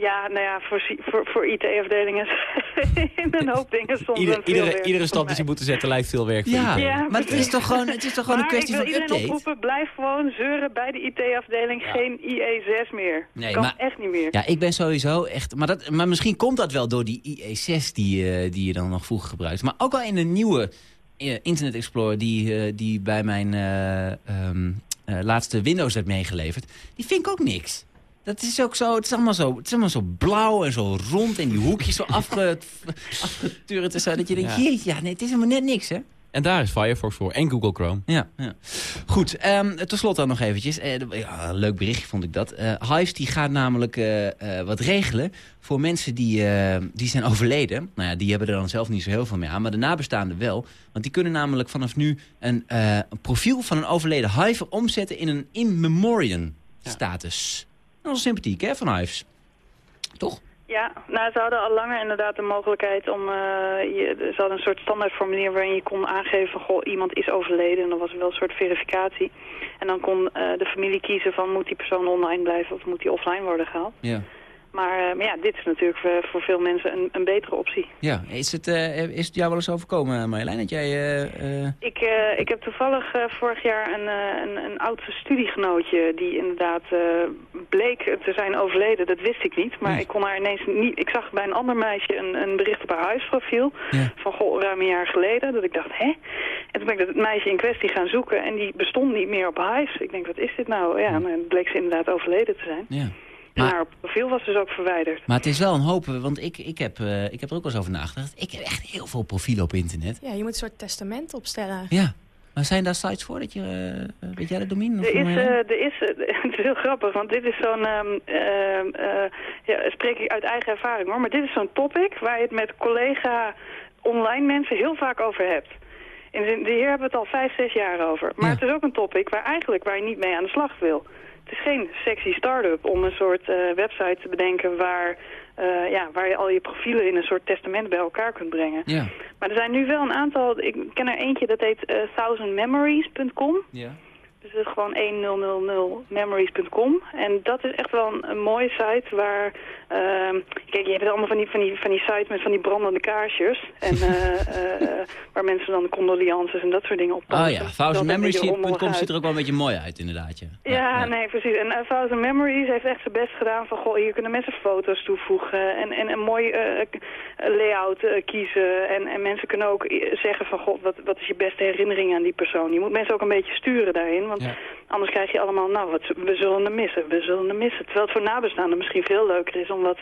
S5: Ja, nou ja, voor, voor, voor IT-afdelingen in een hoop dingen soms
S6: Ieder,
S5: een veel
S6: iedere,
S5: werk,
S6: iedere stap die ze moeten zetten lijkt veel werk voor
S3: Ja, maar het is toch gewoon, het is toch gewoon een kwestie
S5: ik
S3: van
S5: wil iedereen
S3: update?
S5: oproepen, blijf gewoon zeuren bij de IT-afdeling. Geen IE6 meer.
S3: Nee,
S5: kan
S3: maar-
S5: echt niet meer.
S3: Ja, ik ben sowieso echt... Maar, dat, maar misschien komt dat wel door die IE6 die, eh, die je dan nog vroeger gebruikte. Maar ook wel in de nieuwe eh, Internet Explorer die, eh, die bij mijn eh, ehm, eh, laatste Windows werd meegeleverd. Die vind ik ook niks. Dat is ook zo, het is allemaal zo, het is allemaal zo blauw en zo rond en die hoekjes zo afge, afgeturend en zo. Dat je denkt,
S6: Ja.
S3: jeetje, ja, nee, het is helemaal net niks, hè?
S6: En daar is Firefox voor. En Google Chrome.
S3: Ja, ja. Goed, tot slot dan nog eventjes. Eh, ja, leuk berichtje vond ik dat. Eh Hives die gaat namelijk eh, wat regelen voor mensen die, die zijn overleden. Nou ja, die hebben er dan zelf niet zo heel veel mee aan, maar de nabestaanden wel. Want die kunnen namelijk vanaf nu een, een profiel van een overleden Hive omzetten in een in memoriam status. Dat is sympathiek, hè, van Hives? Toch?
S5: Ja, nou, ze hadden al langer inderdaad de mogelijkheid om... eh, je, ze hadden een soort standaardformulier waarin je kon aangeven van... goh, iemand is overleden. En dan was er wel een soort verificatie. En dan kon eh, de familie kiezen van... moet die persoon online blijven of moet die offline worden gehaald.
S3: Ja.
S5: Maar, eh, maar ja, dit is natuurlijk voor, voor veel mensen een, een betere optie.
S3: Ja, is het, eh, is het jou wel eens overkomen, Marjolein, dat jij... eh, eh,
S5: Ik, eh, ik heb toevallig eh, vorig jaar een, eh, een, een oud studiegenootje die inderdaad eh, bleek te zijn overleden. Dat wist ik niet, maar
S3: Nee.
S5: ik kon haar ineens niet... Ik zag bij een ander meisje een, een bericht op haar huisprofiel
S3: Ja.
S5: van goh, ruim een jaar geleden. Dat ik dacht, hè? En toen ben ik dat meisje in kwestie gaan zoeken en die bestond niet meer op huis. Ik denk, wat is dit nou? Ja, nou, bleek ze inderdaad overleden te zijn.
S3: ja.
S5: En
S3: Maar-
S5: haar profiel was dus ook verwijderd.
S3: Maar het is wel een hoop, want ik, ik, heb, eh, ik heb er ook wel eens over nagedacht. Ik heb echt heel veel profielen op internet.
S7: Ja, je moet een soort testament opstellen.
S3: Ja. Maar zijn daar sites voor dat je, eh, weet jij dat domein? Of
S5: Er is, eh, er is, eh, het is heel grappig, want dit is zo'n, ehm, ehm, eh, ja, spreek ik uit eigen ervaring hoor, maar dit is zo'n topic waar je het met collega online mensen heel vaak over hebt. En de- hier hebben we het al vijf, zes jaar over. Maar
S3: Ja.
S5: het is ook een topic waar eigenlijk waar je niet mee aan de slag wil. Het is geen sexy start-up om een soort eh, website te bedenken waar, eh, ja, waar je al je profielen in een soort testament bij elkaar kunt brengen.
S3: ja.
S5: Maar er zijn nu wel een aantal, ik ken er eentje dat heet eh, thousandmemories.com.
S3: ja.
S5: Dus het is gewoon 1000memories.com. En dat is echt wel een, een mooie site waar... ehm, kijk, je hebt allemaal van die, van, die, van die sites met van die brandende kaarsjes. En eh, eh, waar mensen dan condolences en dat soort dingen op
S3: Oh ja,
S5: er
S3: thousandmemories.com ziet er ook wel een beetje mooi uit inderdaad. Ja,
S5: Ja, nee, precies. En uh, Thousand Memories heeft echt zijn best gedaan van... goh, hier kunnen mensen foto's toevoegen en, en een mooi layout kiezen. En, en mensen kunnen ook zeggen van... god, wat, wat is je beste herinnering aan die persoon? Je moet mensen ook een beetje sturen daarin, want
S6: Ja.
S5: anders krijg je allemaal... nou, wat, we zullen hem missen, we zullen hem missen. Terwijl het voor nabestaanden misschien veel leuker is om wat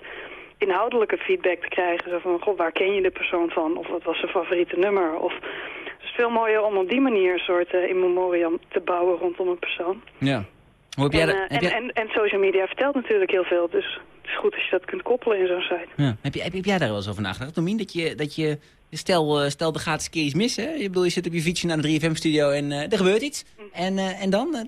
S5: inhoudelijke feedback te krijgen. Zo van, god, waar ken je de persoon van? Of wat was zijn favoriete nummer? Of... Het is veel mooier om op die manier een soort eh, in memoriam te bouwen rondom een persoon.
S3: ja. Hoe heb jij
S5: En,
S3: dat? heb
S5: en, en, en social media vertelt natuurlijk heel veel. Dus is goed als je dat kunt koppelen in zo'n site.
S3: Ja. Heb, je, heb, heb jij daar wel eens over nagedacht, Domien? Dat je, dat je stel, eh, stel er gaat eens een keer iets mis, hè? Je, bedoel, je zit op je fietsje naar de 3FM-studio en eh, er gebeurt iets. En, eh, en dan?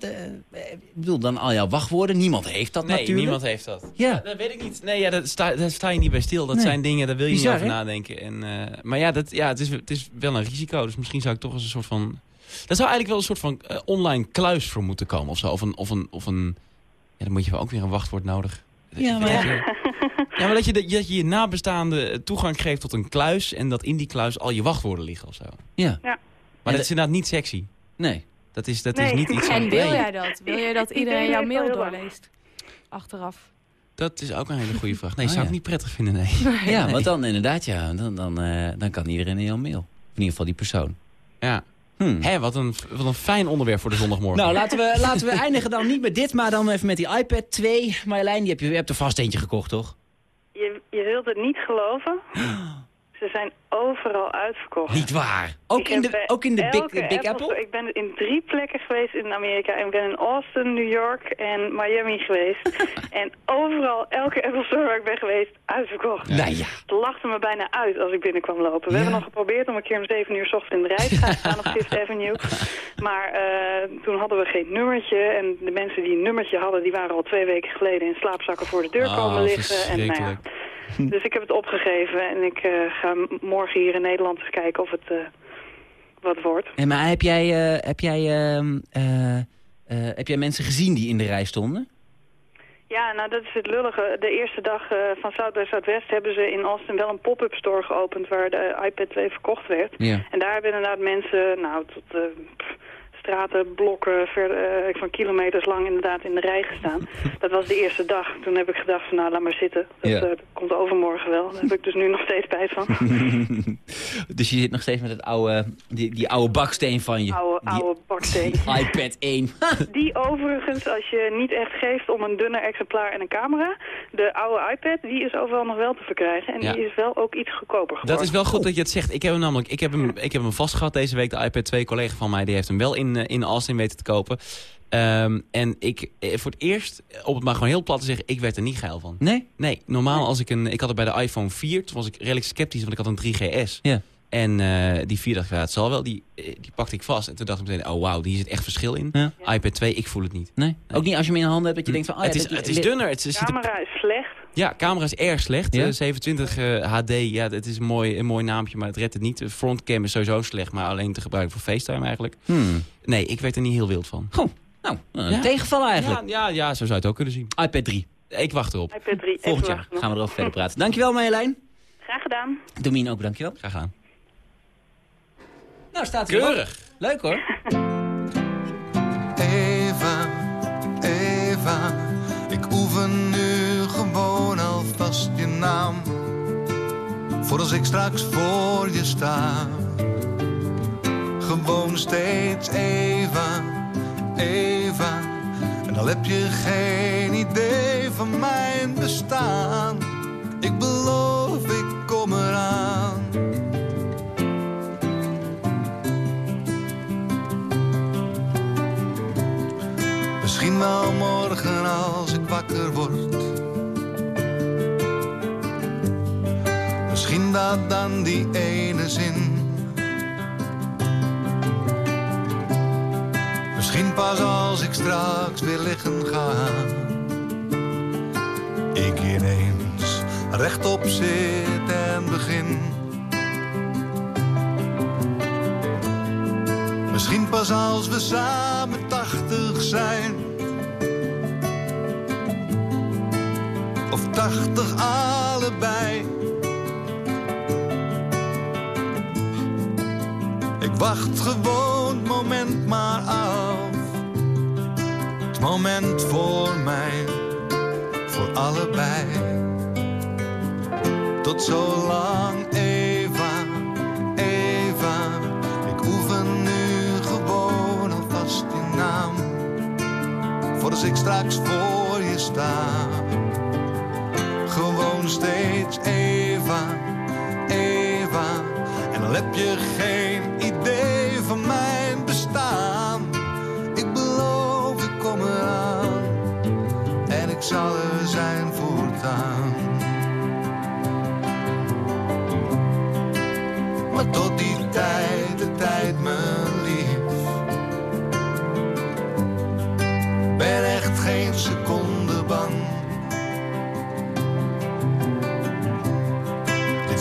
S3: Ik bedoel, dan al jouw wachtwoorden. Niemand heeft dat
S6: Nee,
S3: natuurlijk.
S6: niemand heeft dat.
S3: Ja.
S6: Dat weet ik niet. Nee, ja, dat sta, daar sta je niet bij stil. Dat
S3: Nee.
S6: zijn dingen, daar wil je
S3: Bizar,
S6: niet over
S3: hè?
S6: nadenken. En, eh, maar ja, dat, ja het, is, het is wel een risico. Dus misschien zou ik toch eens een soort van... Daar zou eigenlijk wel een soort van online kluis voor moeten komen of zo. Of een... Of een, of een ja, dan moet je wel ook weer een wachtwoord nodig.
S3: Ja, maar
S6: Dat
S3: ja.
S6: maar dat je, dat je je nabestaande toegang geeft tot een kluis... en dat in die kluis al je wachtwoorden liggen of zo.
S3: Ja.
S5: Ja.
S6: Maar dat is inderdaad niet sexy.
S3: Nee.
S6: Dat is, dat is niet iets...
S7: En wil
S6: Nee,
S7: jij dat? Wil jij dat iedereen jouw mail doorleest? Achteraf.
S6: Dat is ook een hele goede vraag. Nee,
S3: Oh,
S6: zou
S3: ja.
S6: ik niet prettig vinden, nee.
S3: Ja, want dan inderdaad, ja. Dan, dan, eh, dan kan iedereen in jouw mail. Of in ieder geval die persoon.
S6: Ja.
S3: Hmm.
S6: Hé, wat een, wat een fijn onderwerp voor de zondagmorgen.
S3: Nou, laten we, laten we eindigen dan niet met dit, maar dan even met die iPad 2. Marjolein, die heb je, je hebt er vast eentje gekocht, toch?
S5: Je, je zult het niet geloven. Ze zijn overal uitverkocht.
S3: Niet waar. Ook in de, ook in de Big, big Apple?
S5: Ik ben in drie plekken geweest in Amerika. Ik ben in Austin, New York en Miami geweest. en overal, elke Apple Store waar ik ben geweest, uitverkocht.
S3: Nou ja.
S5: Het lachte me bijna uit als ik binnenkwam lopen. We
S3: Ja.
S5: hebben nog geprobeerd om een keer om 7 uur s ochtends in de rij te gaan staan op Fifth Avenue. Maar eh, toen hadden we geen nummertje. En de mensen die een nummertje hadden, die waren al twee weken geleden in slaapzakken voor de deur
S6: Oh,
S5: komen liggen. En, nou ja. Dus ik heb het opgegeven en ik eh, ga morgen hier in Nederland eens kijken of het eh, wat wordt.
S3: En maar heb jij, eh, heb, jij, ehm, eh, eh, heb jij mensen gezien die in de rij stonden?
S5: Ja, nou dat is het lullige. De eerste dag van South by Southwest hebben ze in Austin wel een pop-up store geopend waar de iPad 2 verkocht werd.
S3: Ja.
S5: En daar hebben inderdaad mensen, nou, tot pff, straten, blokken, ver, eh, van kilometers lang inderdaad in de rij gestaan. dat was de eerste dag. Toen heb ik gedacht van, nou, laat maar zitten. Dat,
S3: Ja.
S5: eh, komt overmorgen wel. Daar heb ik dus nu nog steeds spijt van.
S3: dus je zit nog steeds met het oude, die, die oude baksteen van je.
S5: oude, oude
S3: iPad 1.
S5: Die overigens, als je niet echt geeft om een dunner exemplaar en een camera... de oude iPad, die is overal nog wel te verkrijgen. En
S6: Ja.
S5: die is wel ook iets goedkoper geworden.
S6: Dat is wel goed dat je het zegt. Ik heb hem namelijk, ik heb hem, ik heb hem vast gehad deze week. De iPad 2 collega van mij, die heeft hem wel in, eh, in Austin weten te kopen. Ehm, en ik, eh, voor het eerst, om het maar gewoon heel plat te zeggen, ik werd er niet geil van.
S3: Nee?
S6: Nee, normaal als ik een, ik had het bij de iPhone 4, toen was ik redelijk sceptisch, want ik had een 3GS.
S3: Ja.
S6: En eh, die 4 dacht ik, ja, het zal wel, die, eh, die pakte ik vast. En toen dacht ik meteen, oh wauw, hier zit echt verschil in.
S3: Ja.
S6: iPad 2, ik voel het niet.
S3: Nee? Ook niet als je hem in de handen hebt dat je denkt van... Oh, ja,
S6: het, is, het is dunner, het er
S5: camera is slecht.
S6: Ja, camera is erg slecht.
S3: Ja?
S6: Eh, 27 eh, HD, ja, het is een mooi, een mooi naampje, maar het redt het niet. De frontcam is sowieso slecht, maar alleen te gebruiken voor FaceTime eigenlijk.
S3: Hmm.
S6: Nee, ik werd er niet heel wild van.
S3: Goh, nou, een
S6: Ja.
S3: tegenval eigenlijk.
S6: Ja, ja, ja, zo zou je het ook kunnen zien.
S3: iPad 3.
S6: Ik wacht erop.
S5: iPad 3,
S3: Volgend
S5: even
S3: jaar gaan we erover verder praten. Dankjewel Marjolein.
S5: Graag gedaan.
S3: Domien ook, dankjewel.
S6: Graag gedaan.
S3: Nou, staat hij
S6: Keurig.
S3: Leuk hoor.
S8: Eva, Eva, ik oefen nu gewoon alvast je naam. Voor als ik straks voor je sta. Gewoon steeds Eva, Eva. En al heb je geen idee van mijn bestaan. Ik beloof, ik kom eraan. Misschien wel morgen als ik wakker word. Misschien dat dan die ene zin. Misschien pas als ik straks weer liggen ga. Ik ineens rechtop zit en begin. Misschien pas als we samen tachtig zijn. Tachtig allebei. Ik wacht gewoon het moment maar af. Het moment voor mij, voor allebei. Tot zo lang, Eva, Eva. Ik oefen nu gewoon alvast je naam. Voor als ik straks voor je sta. Steeds Eva, Eva. En al heb je geen idee van mijn bestaan. Ik beloof, ik kom eraan. En ik zal er zijn. voortaan. Maar tot die tijd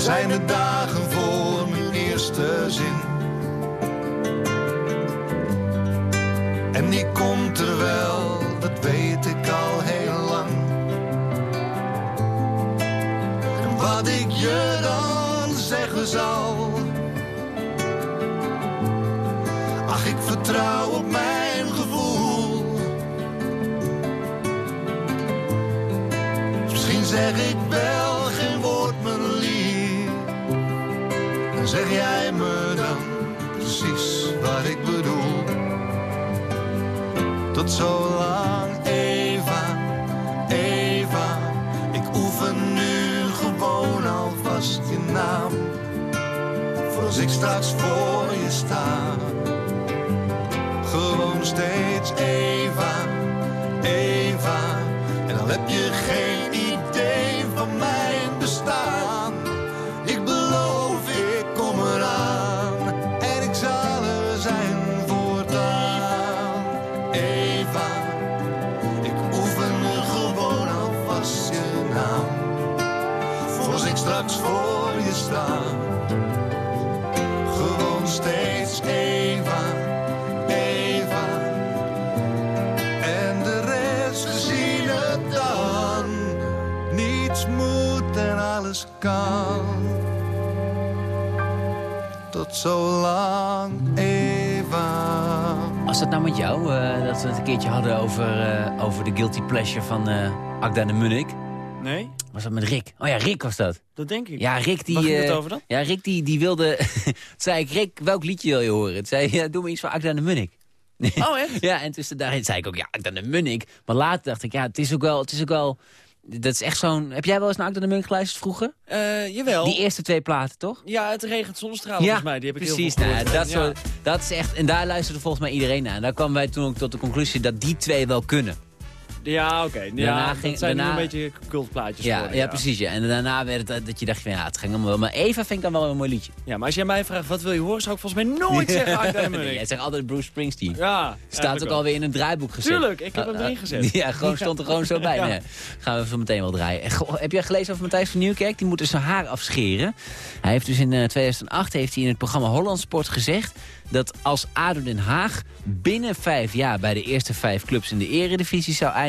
S8: zijn de dagen voor mijn eerste zin. En die komt er wel, dat weet ik al heel lang. Wat ik je dan zeggen zal. Ach, ik vertrouw op mijn gevoel. Misschien zeg ik wel zeg jij me dan precies wat ik bedoel. Tot zo lang, Eva, Eva. Ik oefen nu gewoon alvast je naam. Voor als ik straks voor je sta. Tot zo lang, Eva.
S3: Was dat nou met jou, eh, dat we het een keertje hadden over, eh, over de guilty pleasure van eh Agda de Munnik?
S9: Nee,
S3: Was dat met Rick? Oh ja, Rick was dat.
S9: dat denk ik.
S3: Ja, Rick die...
S9: Waar ging het
S3: eh,
S9: over dan?
S3: Ja, Rick die, die wilde... Toen zei ik, Rick, welk liedje wil je horen? Toen zei ja, doe me iets van Agda de Munnik.
S9: Oh, echt?
S3: Ja, en tussen daarin zei ik ook, ja, Agda de Munnik. Maar later dacht ik, ja, het is ook wel... Het is ook wel dat is echt zo'n... Heb jij wel eens naar Agda de Munnik geluisterd vroeger?
S9: Eh, jawel.
S3: Die eerste twee platen, toch?
S9: Ja, het regent zonnestralen volgens mij. Die heb ik
S3: precies. nou, dat,
S9: Ja.
S3: soort, dat is echt... En daar luisterde volgens mij iedereen naar. En daar kwamen wij toen ook tot de conclusie dat die twee wel kunnen.
S9: Ja, oké.
S3: Daarna
S9: Ja,
S3: ging-
S9: zijn
S3: daarna-
S9: nu een beetje cultplaatjes
S3: Ja,
S9: geworden,
S3: ja, precies. Ja. En daarna werd het eh, dat je dacht van ja, het ging allemaal wel. Maar Eva vind ik dan wel een mooi liedje.
S9: Ja, maar als jij mij vraagt wat wil je horen, zou ik volgens mij nooit zeggen Agda de
S3: Nee, jij zegt altijd Bruce Springsteen.
S9: Ja,
S3: Staat ook alweer in een draaiboek gezet.
S9: Tuurlijk, ik heb hem
S3: Ah,
S9: erin
S3: ah,
S9: gezet.
S3: Ja, gewoon, stond er gewoon zo bij.
S9: Ja.
S3: Nee, gaan we zo meteen wel draaien. Goh, heb jij gelezen over Matthijs van Nieuwkerk? Die moet dus zijn haar afscheren. Hij heeft dus in eh, 2008 heeft hij in het programma Holland Sport gezegd... dat als ADO Den Haag binnen vijf jaar bij de eerste vijf clubs in de eredivisie zou eindigen...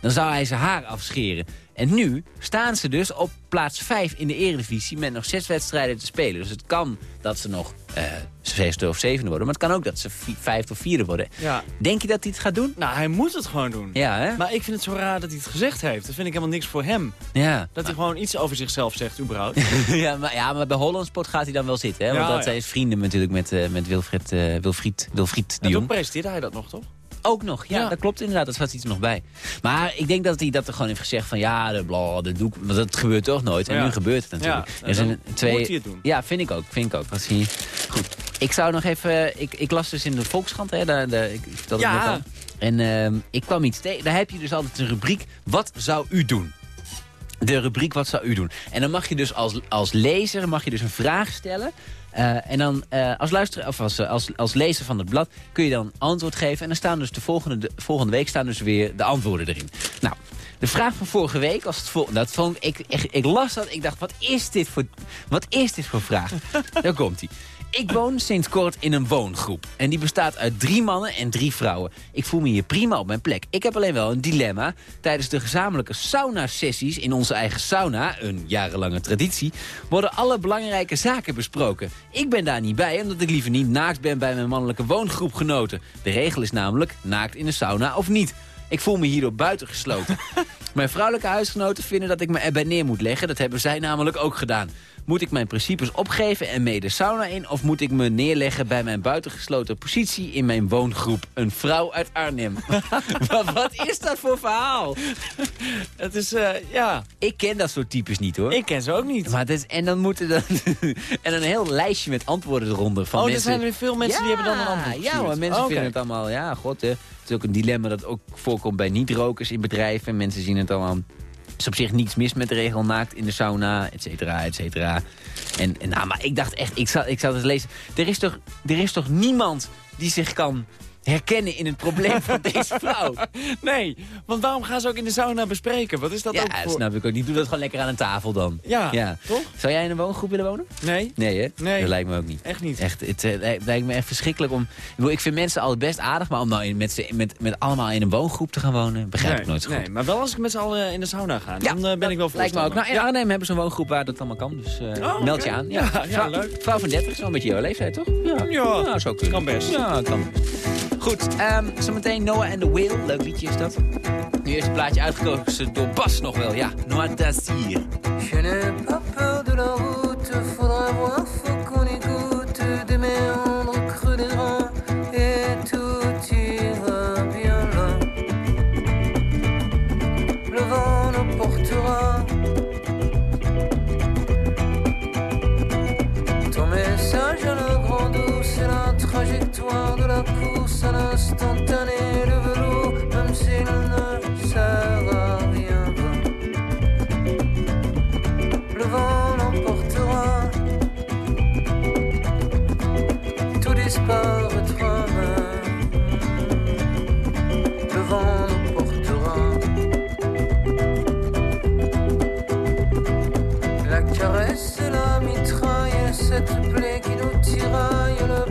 S3: dan zou hij zijn haar afscheren. En nu staan ze dus op plaats 5 in de eredivisie met nog zes wedstrijden te spelen. Dus het kan dat ze nog eh zesde of zevende worden. Maar het kan ook dat ze vi- vijfde of vierde worden.
S9: Ja.
S3: Denk je dat hij het gaat doen?
S9: Nou, hij moet het gewoon doen.
S3: Ja, hè?
S9: Maar ik vind het zo raar dat hij het gezegd heeft. Dat vind ik helemaal niks voor hem.
S3: Ja.
S9: Dat hij gewoon iets over zichzelf zegt, überhaupt.
S3: ja, maar, ja, maar bij Hollandsport gaat hij dan wel zitten. Hè? Want
S9: Ja,
S3: dat
S9: ja.
S3: zijn vrienden natuurlijk met, eh, met Wilfried, eh, Wilfried, Wilfried de
S9: En toen
S3: Jong.
S9: presenteerde hij dat nog, toch?
S3: Ook nog, ja,
S9: Ja.
S3: dat klopt inderdaad. Dat zat iets er nog bij. Maar ik denk dat hij dat er gewoon heeft gezegd van... ja, de bla, dat doe ik, want dat gebeurt toch nooit. En
S9: Ja.
S3: nu gebeurt het natuurlijk.
S9: Ja,
S3: er zijn twee...
S9: moet hij het doen.
S3: Ja, vind ik ook. Vind ik ook. Dat je. Goed. Ik zou nog even... Ik, ik las dus in de Volkskrant, hè, daar, daar, ik, vertelde het net al. En ehm, ik kwam iets tegen. Daar heb je dus altijd een rubriek. Wat zou u doen? De rubriek Wat zou u doen? En dan mag je dus als, als lezer mag je dus een vraag stellen. Eh, en dan eh, als, luister, of als, eh, als, als lezer van het blad kun je dan antwoord geven. En dan staan dus de volgende, de volgende week staan dus weer de antwoorden erin. Nou, de vraag van vorige week was het volgende. Dat vond ik, ik, echt- ik las dat. Ik dacht, wat is dit voor, wat is dit voor vraag? Daar komt hij. Ik woon sinds kort in een woongroep. En die bestaat uit drie mannen en drie vrouwen. Ik voel me hier prima op mijn plek. Ik heb alleen wel een dilemma. Tijdens de gezamenlijke sauna-sessies in onze eigen sauna, een jarenlange traditie, worden alle belangrijke zaken besproken. Ik ben daar niet bij, omdat ik liever niet naakt ben bij mijn mannelijke woongroepgenoten. De regel is namelijk naakt in de sauna of niet. Ik voel me hierdoor buitengesloten. Mijn vrouwelijke huisgenoten vinden dat ik me erbij neer moet leggen. Dat hebben zij namelijk ook gedaan. Moet ik mijn principes opgeven en mee de sauna in... of moet ik me neerleggen bij mijn buitengesloten positie in mijn woongroep? Een vrouw uit Arnhem. wat, wat is dat voor verhaal?
S9: Het is, eh, ja,
S3: Ik ken dat soort types niet, hoor.
S9: ik ken ze ook niet.
S3: Maar het is, en dan moeten dan en een heel lijstje met antwoorden eronder van
S9: oh, er zijn er weer veel mensen die hebben dan een antwoord
S3: Ja, mensen
S9: Oké.
S3: vinden het allemaal, ja, god, hè. Het is ook een dilemma dat ook voorkomt bij niet-rokers in bedrijven. Mensen zien het allemaal is op zich niets mis met de regel naakt in de sauna, et cetera, et cetera. En, en nou, maar ik dacht echt, ik zat, ik zat het lezen. Er is, toch, er is toch niemand die zich kan herkennen in het probleem van deze vrouw?
S9: Nee, want waarom gaan ze ook in de sauna bespreken? Wat is dat
S3: ja,
S9: ook voor...
S3: snap ik ook niet. Doe dat gewoon lekker aan een tafel dan.
S9: Ja, toch?
S3: Zou jij in een woongroep willen wonen?
S9: Nee,
S3: Nee, hè?
S9: Nee.
S3: Dat lijkt me ook niet.
S9: echt niet.
S3: Echt, het eh, lij- lijkt me echt verschrikkelijk om... Ik, bedoel, ik vind mensen altijd best aardig, maar om nou in- met, met, met allemaal in een woongroep te gaan wonen, begrijp ik nooit zo goed.
S9: nee, maar wel als ik met z'n allen in de sauna ga.
S3: Ja,
S9: dan eh, ben ik wel
S3: Lijkt me ook. Nou, in
S9: voorstander.
S3: Arnhem hebben ze een woongroep waar dat allemaal kan. Dus eh,
S9: Oh,
S3: meld je aan.
S9: Ja, ja, leuk.
S3: Vrouw van 30, zo'n beetje jouw leeftijd, toch? Ja,
S9: Ja,
S3: zou kunnen.
S9: kan best.
S3: Ja, kan best. Goed, ehm, zometeen Noah and the Whale. Leuk liedje is dat. Nu eerst een plaatje uitgekozen door Bas nog wel. Ja, Noah Dazir.
S10: Je n'ai pas peur de la route, faudra voir, faut qu'on écoute des méandres creux des reins et tout ira bien là. Le vent nous portera. Ton message à la grande eau, c'est la trajectoire de la à l'instantané, le vélo, même s'il ne sert à rien. le vent l'emportera. Tout disparaîtra. Le vent l'emportera. La caresse et la mitraille, cette plaie qui nous tiraille, le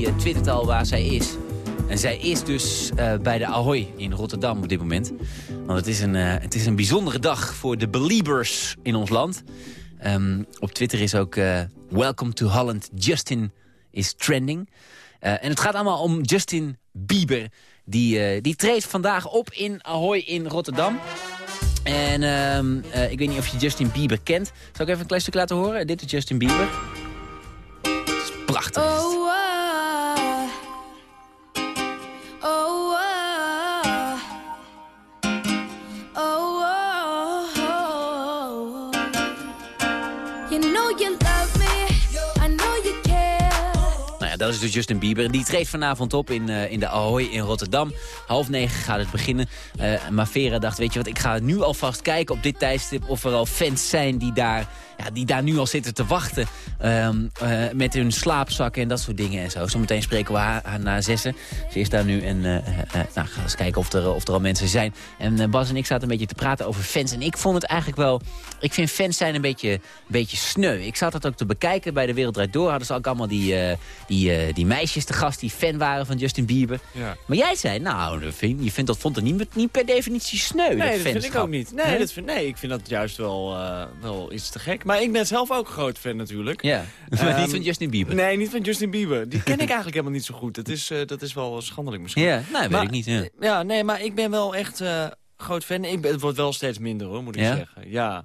S3: die eh, al waar zij is. En zij is dus eh, bij de Ahoy in Rotterdam op dit moment. Want het is een, eh, het is een bijzondere dag voor de believers in ons land. Ehm, op Twitter is ook Welcome to Holland, Justin is trending. En het gaat allemaal om Justin Bieber. Die, die treedt vandaag op in Ahoy in Rotterdam. En ehm, eh, ik weet niet of je Justin Bieber kent. Zal ik even een klein stuk laten horen? Dit is Justin Bieber. Het is prachtig.
S11: Oh,
S3: dat is dus Justin Bieber. Die treedt vanavond op in, eh, in de Ahoy in Rotterdam. Half negen gaat het beginnen. Eh maar Vera dacht, weet je wat, ik ga nu alvast kijken op dit tijdstip... of er al fans zijn die daar, ja, die daar nu al zitten te wachten... ehm, eh, met hun slaapzakken en dat soort dingen en zo. Zometeen spreken we haar, haar na zessen. Ze is daar nu en eh, nou, gaan we eens kijken of er, of er al mensen zijn. En Bas en ik zaten een beetje te praten over fans. En ik vond het eigenlijk wel... Ik vind fans zijn een beetje, een beetje sneu. Ik zat dat ook te bekijken bij De Wereld Draait Door. Hadden ze ook allemaal die, die, die meisjes te gast die fan waren van Justin Bieber.
S9: Ja.
S3: Maar jij zei, nou, je vindt dat, vond het niet, niet per definitie sneu,
S9: Nee, dat vind ik ook niet. Nee, Dat vind, nee, ik vind dat juist wel, wel iets te gek. Maar ik ben zelf ook een groot fan natuurlijk.
S3: Ja, maar
S9: Ehm,
S3: niet van Justin Bieber.
S9: Nee, niet van Justin Bieber. Die ken ik eigenlijk helemaal niet zo goed. Dat is, eh, dat is wel schandelijk misschien.
S3: Ja, nou, weet
S9: Maar-
S3: ik niet. Ja.
S9: Ja, nee, maar ik ben wel echt eh, groot fan. Ik ben, het wordt wel steeds minder hoor, moet ik
S3: Ja?
S9: zeggen. Ja,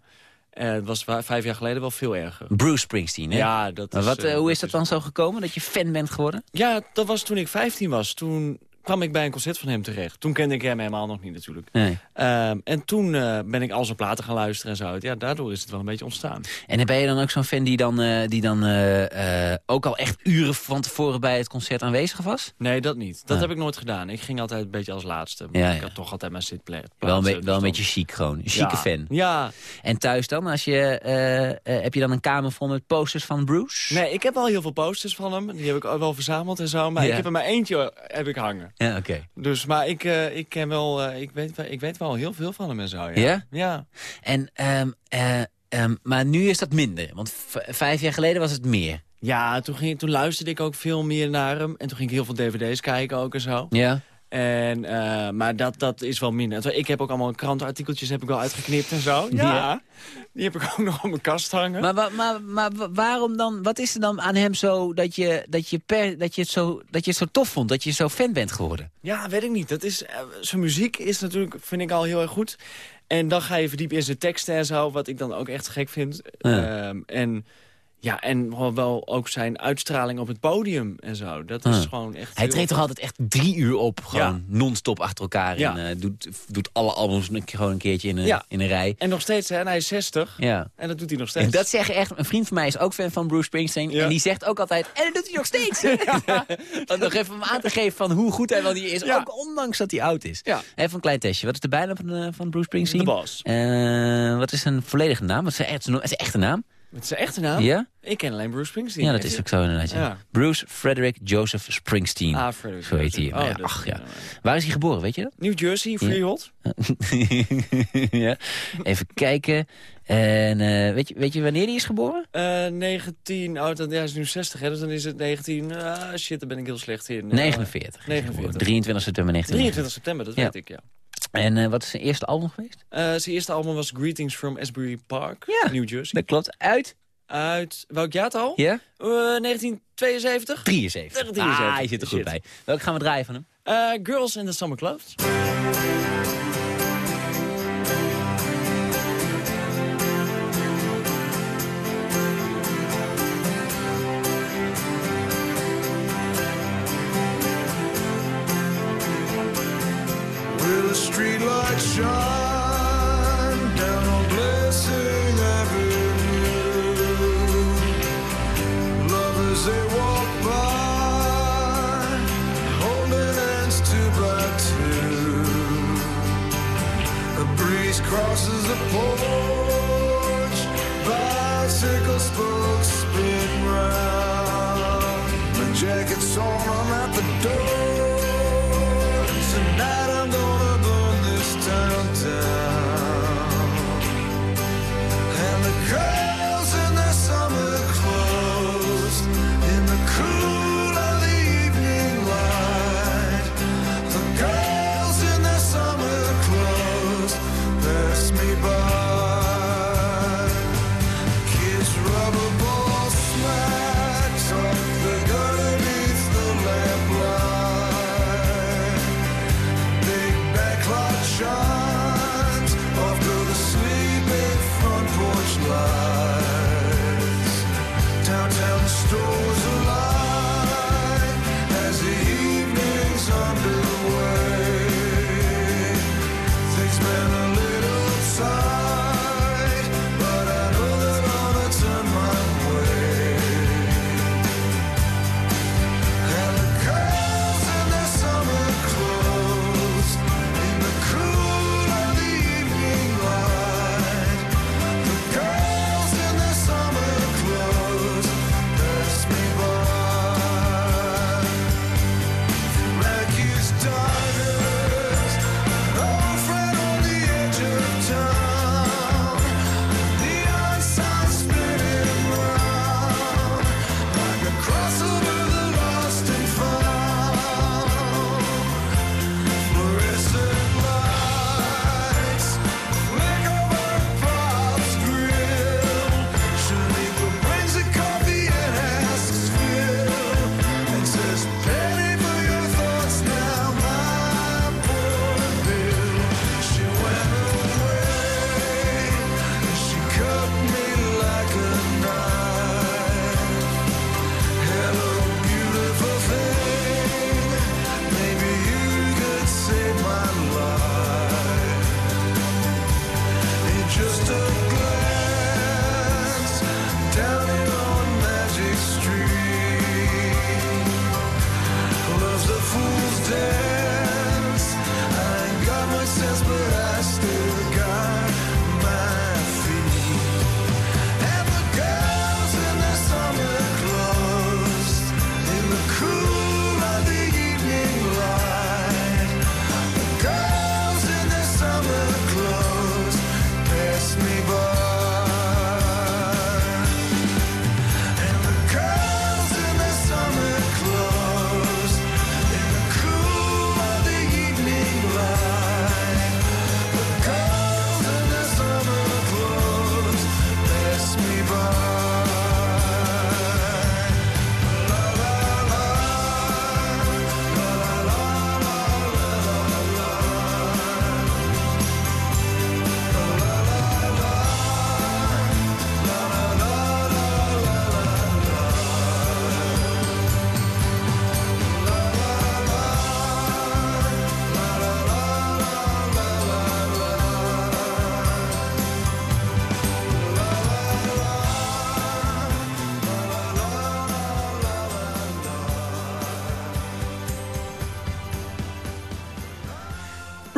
S9: Eh, het was vijf jaar geleden wel veel erger.
S3: Bruce Springsteen, hè?
S9: Ja, dat
S3: Maar
S9: is,
S3: wat, eh, hoe is dat dan zo gekomen, dat je fan bent geworden?
S9: Ja, dat was toen ik 15 was. Toen kwam ik bij een concert van hem terecht. Toen kende ik hem helemaal nog niet natuurlijk.
S3: Nee.
S9: Ehm, en toen eh, ben ik al zijn platen gaan luisteren en zo. Ja, daardoor is het wel een beetje ontstaan.
S3: En ben je dan ook zo'n fan die dan, eh, die dan eh, ook al echt uren van tevoren bij het concert aanwezig was?
S9: Nee, dat niet. Dat
S3: Ah.
S9: heb ik nooit gedaan. Ik ging altijd een beetje als laatste.
S3: Ja,
S9: ik
S3: ja.
S9: had toch altijd mijn zitplek.
S3: Wel een, be- wel een beetje chic gewoon. Een chique
S9: Ja.
S3: fan.
S9: Ja.
S3: En thuis dan? Als je, heb je dan een kamer vol met posters van Bruce?
S9: Nee, ik heb wel heel veel posters van hem. Die heb ik wel verzameld en zo. Maar ik heb er maar eentje heb ik hangen.
S3: Ja, oké.
S9: Dus, maar ik, eh, ik ken wel, eh, ik, weet, wel- ik weet wel heel veel van hem en zo. Ja?
S3: Ja?
S9: Ja.
S3: En, ehm, eh, ehm, maar nu is dat minder. Want vijf jaar geleden was het meer.
S9: Ja, toen, ging, toen luisterde ik ook veel meer naar hem. En toen ging ik heel veel dvd's kijken ook en zo.
S3: Ja.
S9: En, eh, maar dat, dat is wel minder. Ik heb ook allemaal krantenartikeltjes heb ik wel uitgeknipt en zo. Ja,
S3: Ja.
S9: die heb ik ook nog op mijn kast hangen.
S3: Maar, maar, maar wa- waarom dan? Wat is er dan aan hem zo dat je, dat je, per, dat je, het, zo, dat je het zo tof vond? Dat je zo fan bent geworden?
S9: Ja, weet ik niet. Dat is, eh, zijn muziek is natuurlijk, vind ik al heel erg goed. En dan ga je verdiepen in zijn teksten en zo, wat ik dan ook echt gek vind.
S3: Ja.
S9: Ehm, en ja, en wel ook zijn uitstraling op het podium en zo. Dat is
S3: Ja.
S9: gewoon echt...
S3: Hij treedt toch altijd echt drie uur op, gewoon
S9: Ja.
S3: non-stop achter elkaar.
S9: Ja.
S3: En eh, doet, doet alle albums gewoon een keertje in een,
S9: Ja.
S3: in een rij.
S9: En nog steeds, hè, en hij is 60.
S3: Ja.
S9: En dat doet hij nog steeds.
S3: En dat zeggen echt, een vriend van mij is ook fan van Bruce Springsteen. En die zegt ook altijd, en dat doet hij nog steeds. Om nog even om aan te geven van hoe goed hij wel niet is. Ook ondanks dat hij oud is. Even een klein testje. Wat is de bijnaam van, eh, van Bruce Springsteen?
S9: De Boss.
S3: Eh, wat is zijn volledige naam? Wat is zijn zijn echte naam?
S9: Met zijn echte naam?
S3: Ja?
S9: Ik ken alleen Bruce Springsteen.
S3: Ja, dat is ook zo inderdaad. Ja.
S9: Ja.
S3: Bruce Frederick Joseph Springsteen.
S9: Ah, Frederick
S3: Zo heet hij.
S9: Oh,
S3: ja, ach, ja. Waar is hij geboren, weet je dat?
S9: New Jersey, Freehold.
S3: ja. Even kijken. En eh, weet, je, weet je wanneer hij is geboren?
S9: Eh 19, oh, dat, ja, hij is nu 60, hè, dus dan is het 19, ah shit, daar ben ik heel slecht in. Eh,
S3: 49.
S9: 49.
S3: 23 september 1949.
S9: 23 september, dat weet ik, ja.
S3: En eh, wat is zijn eerste album geweest?
S9: Eh, zijn eerste album was Greetings from Asbury Park,
S3: Ja.
S9: New Jersey.
S3: Dat klopt. Uit?
S9: Uit, welk jaar het al?
S3: Ja?
S9: Eh, 1972?
S3: 73.
S9: 73.
S3: Ah, je zit er goed
S9: Shit.
S3: bij. Welke gaan we draaien van hem?
S9: Eh, Girls in the Summer Clothes.
S8: The porch,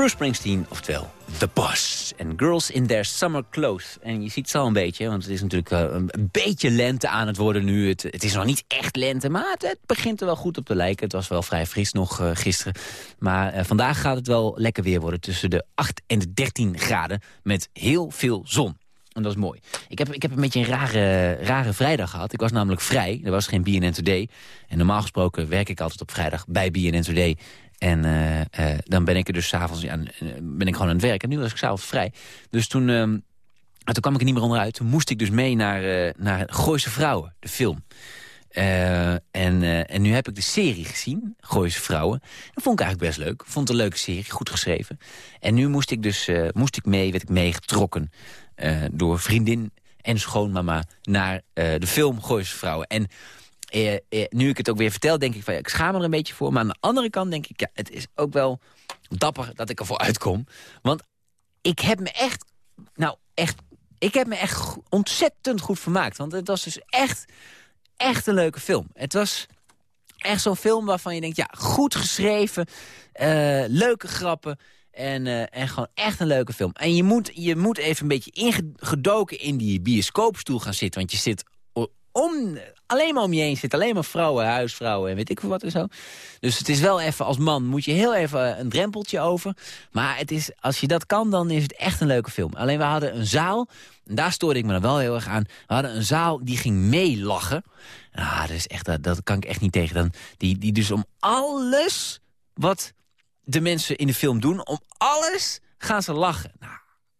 S3: Springsteen, oftewel The Boss. En Girls in Their Summer Clothes. En je ziet het al een beetje, want het is natuurlijk eh, een, beetje lente aan het worden nu. Het, het is nog niet echt lente, maar het, het begint er wel goed op te lijken. Het was wel vrij fris nog eh, gisteren. Maar eh, vandaag gaat het wel lekker weer worden tussen de 8 en de 13 graden. Met heel veel zon. En dat is mooi. Ik heb, ik heb een beetje een rare, rare vrijdag gehad. Ik was namelijk vrij. Er was geen BNN Today. En normaal gesproken werk ik altijd op vrijdag bij BNN Today. En eh, eh, dan ben ik er dus s'avonds ja, ben ik gewoon aan het werk. En nu was ik s'avonds vrij. Dus toen, ehm, toen kwam ik er niet meer onderuit. Toen moest ik dus mee naar, eh, naar Gooise Vrouwen, de film. En, en nu heb ik de serie gezien, Gooise Vrouwen. Dat vond ik eigenlijk best leuk. Vond het een leuke serie, goed geschreven. En nu moest ik dus moest ik mee, werd ik meegetrokken door vriendin en schoonmama naar de film Gooise Vrouwen. En eh, eh, nu ik het ook weer vertel, denk ik van ja, ik schaam er een beetje voor. Maar aan de andere kant denk ik, ja, het is ook wel dapper dat ik ervoor uitkom. Want ik heb me echt, nou echt, ik heb me echt ontzettend goed vermaakt. Want het was dus echt, echt een leuke film. Het was echt zo'n film waarvan je denkt, ja, goed geschreven, eh, leuke grappen. En, eh, en gewoon echt een leuke film. En je moet, je moet even een beetje ingedoken in die bioscoopstoel gaan zitten. Want je zit om, alleen maar om je heen zit. Alleen maar vrouwen, huisvrouwen en weet ik veel wat en zo. Dus het is wel even, als man moet je heel even een drempeltje over. Maar het is, als je dat kan, dan is het echt een leuke film. Alleen we hadden een zaal, en daar stoorde ik me dan wel heel erg aan. We hadden een zaal die ging meelachen. Ah, dat, is echt, dat, dat kan ik echt niet tegen. Dan, die, die dus om alles wat de mensen in de film doen, om alles gaan ze lachen. Nou,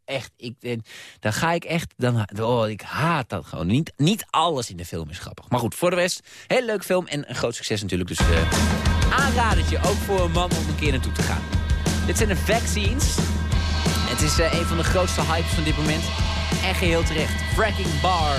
S3: echt, ik, eh, dan ga ik echt, dan, oh, ik haat dat gewoon. Niet, niet alles in de film is grappig. Maar goed, voor de rest, heel leuk film en een groot succes natuurlijk. Dus eh aanradertje, ook voor een man om een keer naartoe te gaan. Dit zijn de vaccines. Het is eh, een van de grootste hypes van dit moment. En geheel terecht. Fracking Bar.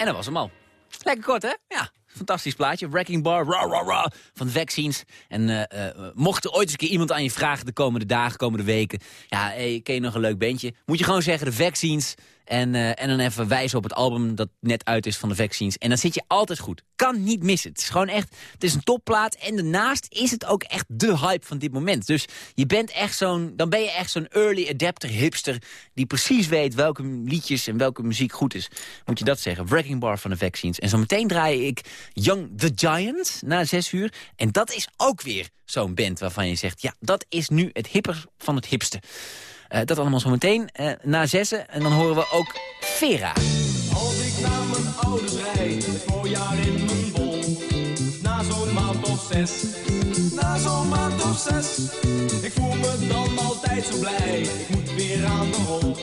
S3: En dat was hem al. Lekker kort, hè? Ja, fantastisch plaatje. Wrecking Bar, rah, rah, rah, van de vaccines. En eh, eh, mocht er ooit eens een keer iemand aan je vragen de komende dagen, komende weken... ja, hey, ken je nog een leuk bandje? Moet je gewoon zeggen de vaccines... En, eh, en dan even wijzen op het album dat net uit is van de vaccines. En dan zit je altijd goed. Kan niet missen. Het is gewoon echt, het is een topplaat. En daarnaast is het ook echt de hype van dit moment. Dus je bent echt zo'n, dan ben je echt zo'n early adapter hipster... die precies weet welke liedjes en welke muziek goed is. Moet je dat zeggen. Wrecking Bar van de vaccines. En zo meteen draai ik Young the Giant na zes uur. En dat is ook weer zo'n band waarvan je zegt... ja, dat is nu het hipper van het hipste. Eh, dat allemaal zo meteen eh, na zessen. En dan horen we ook Vera.
S12: Als ik naar mijn ouders rijd, het voorjaar in mijn bol. Na zo'n maand of zes, na zo'n maand of zes. Ik voel me dan altijd zo blij, ik moet weer aan de rol.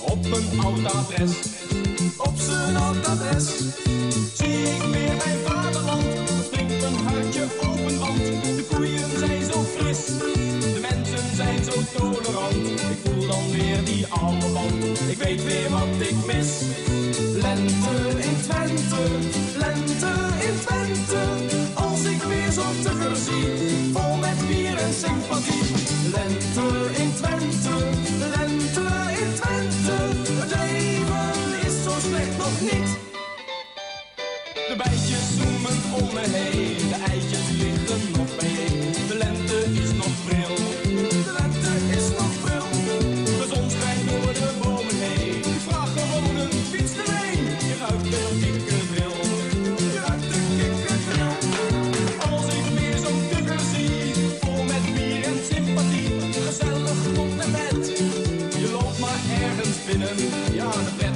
S12: Op mijn oud adres, op zijn oud adres. Zie ik weer mijn vaderland, springt mijn hartje open, want ik voel dan weer die oude band. Ik weet weer wat ik mis. Lente in Twente, lente in Twente. Als ik weer zo'n tugger zie, vol met bier en sympathie. Lente in Twente, lente in Twente. Het leven is zo slecht nog niet. De bijtjes zoemen om me heen, Benim yarım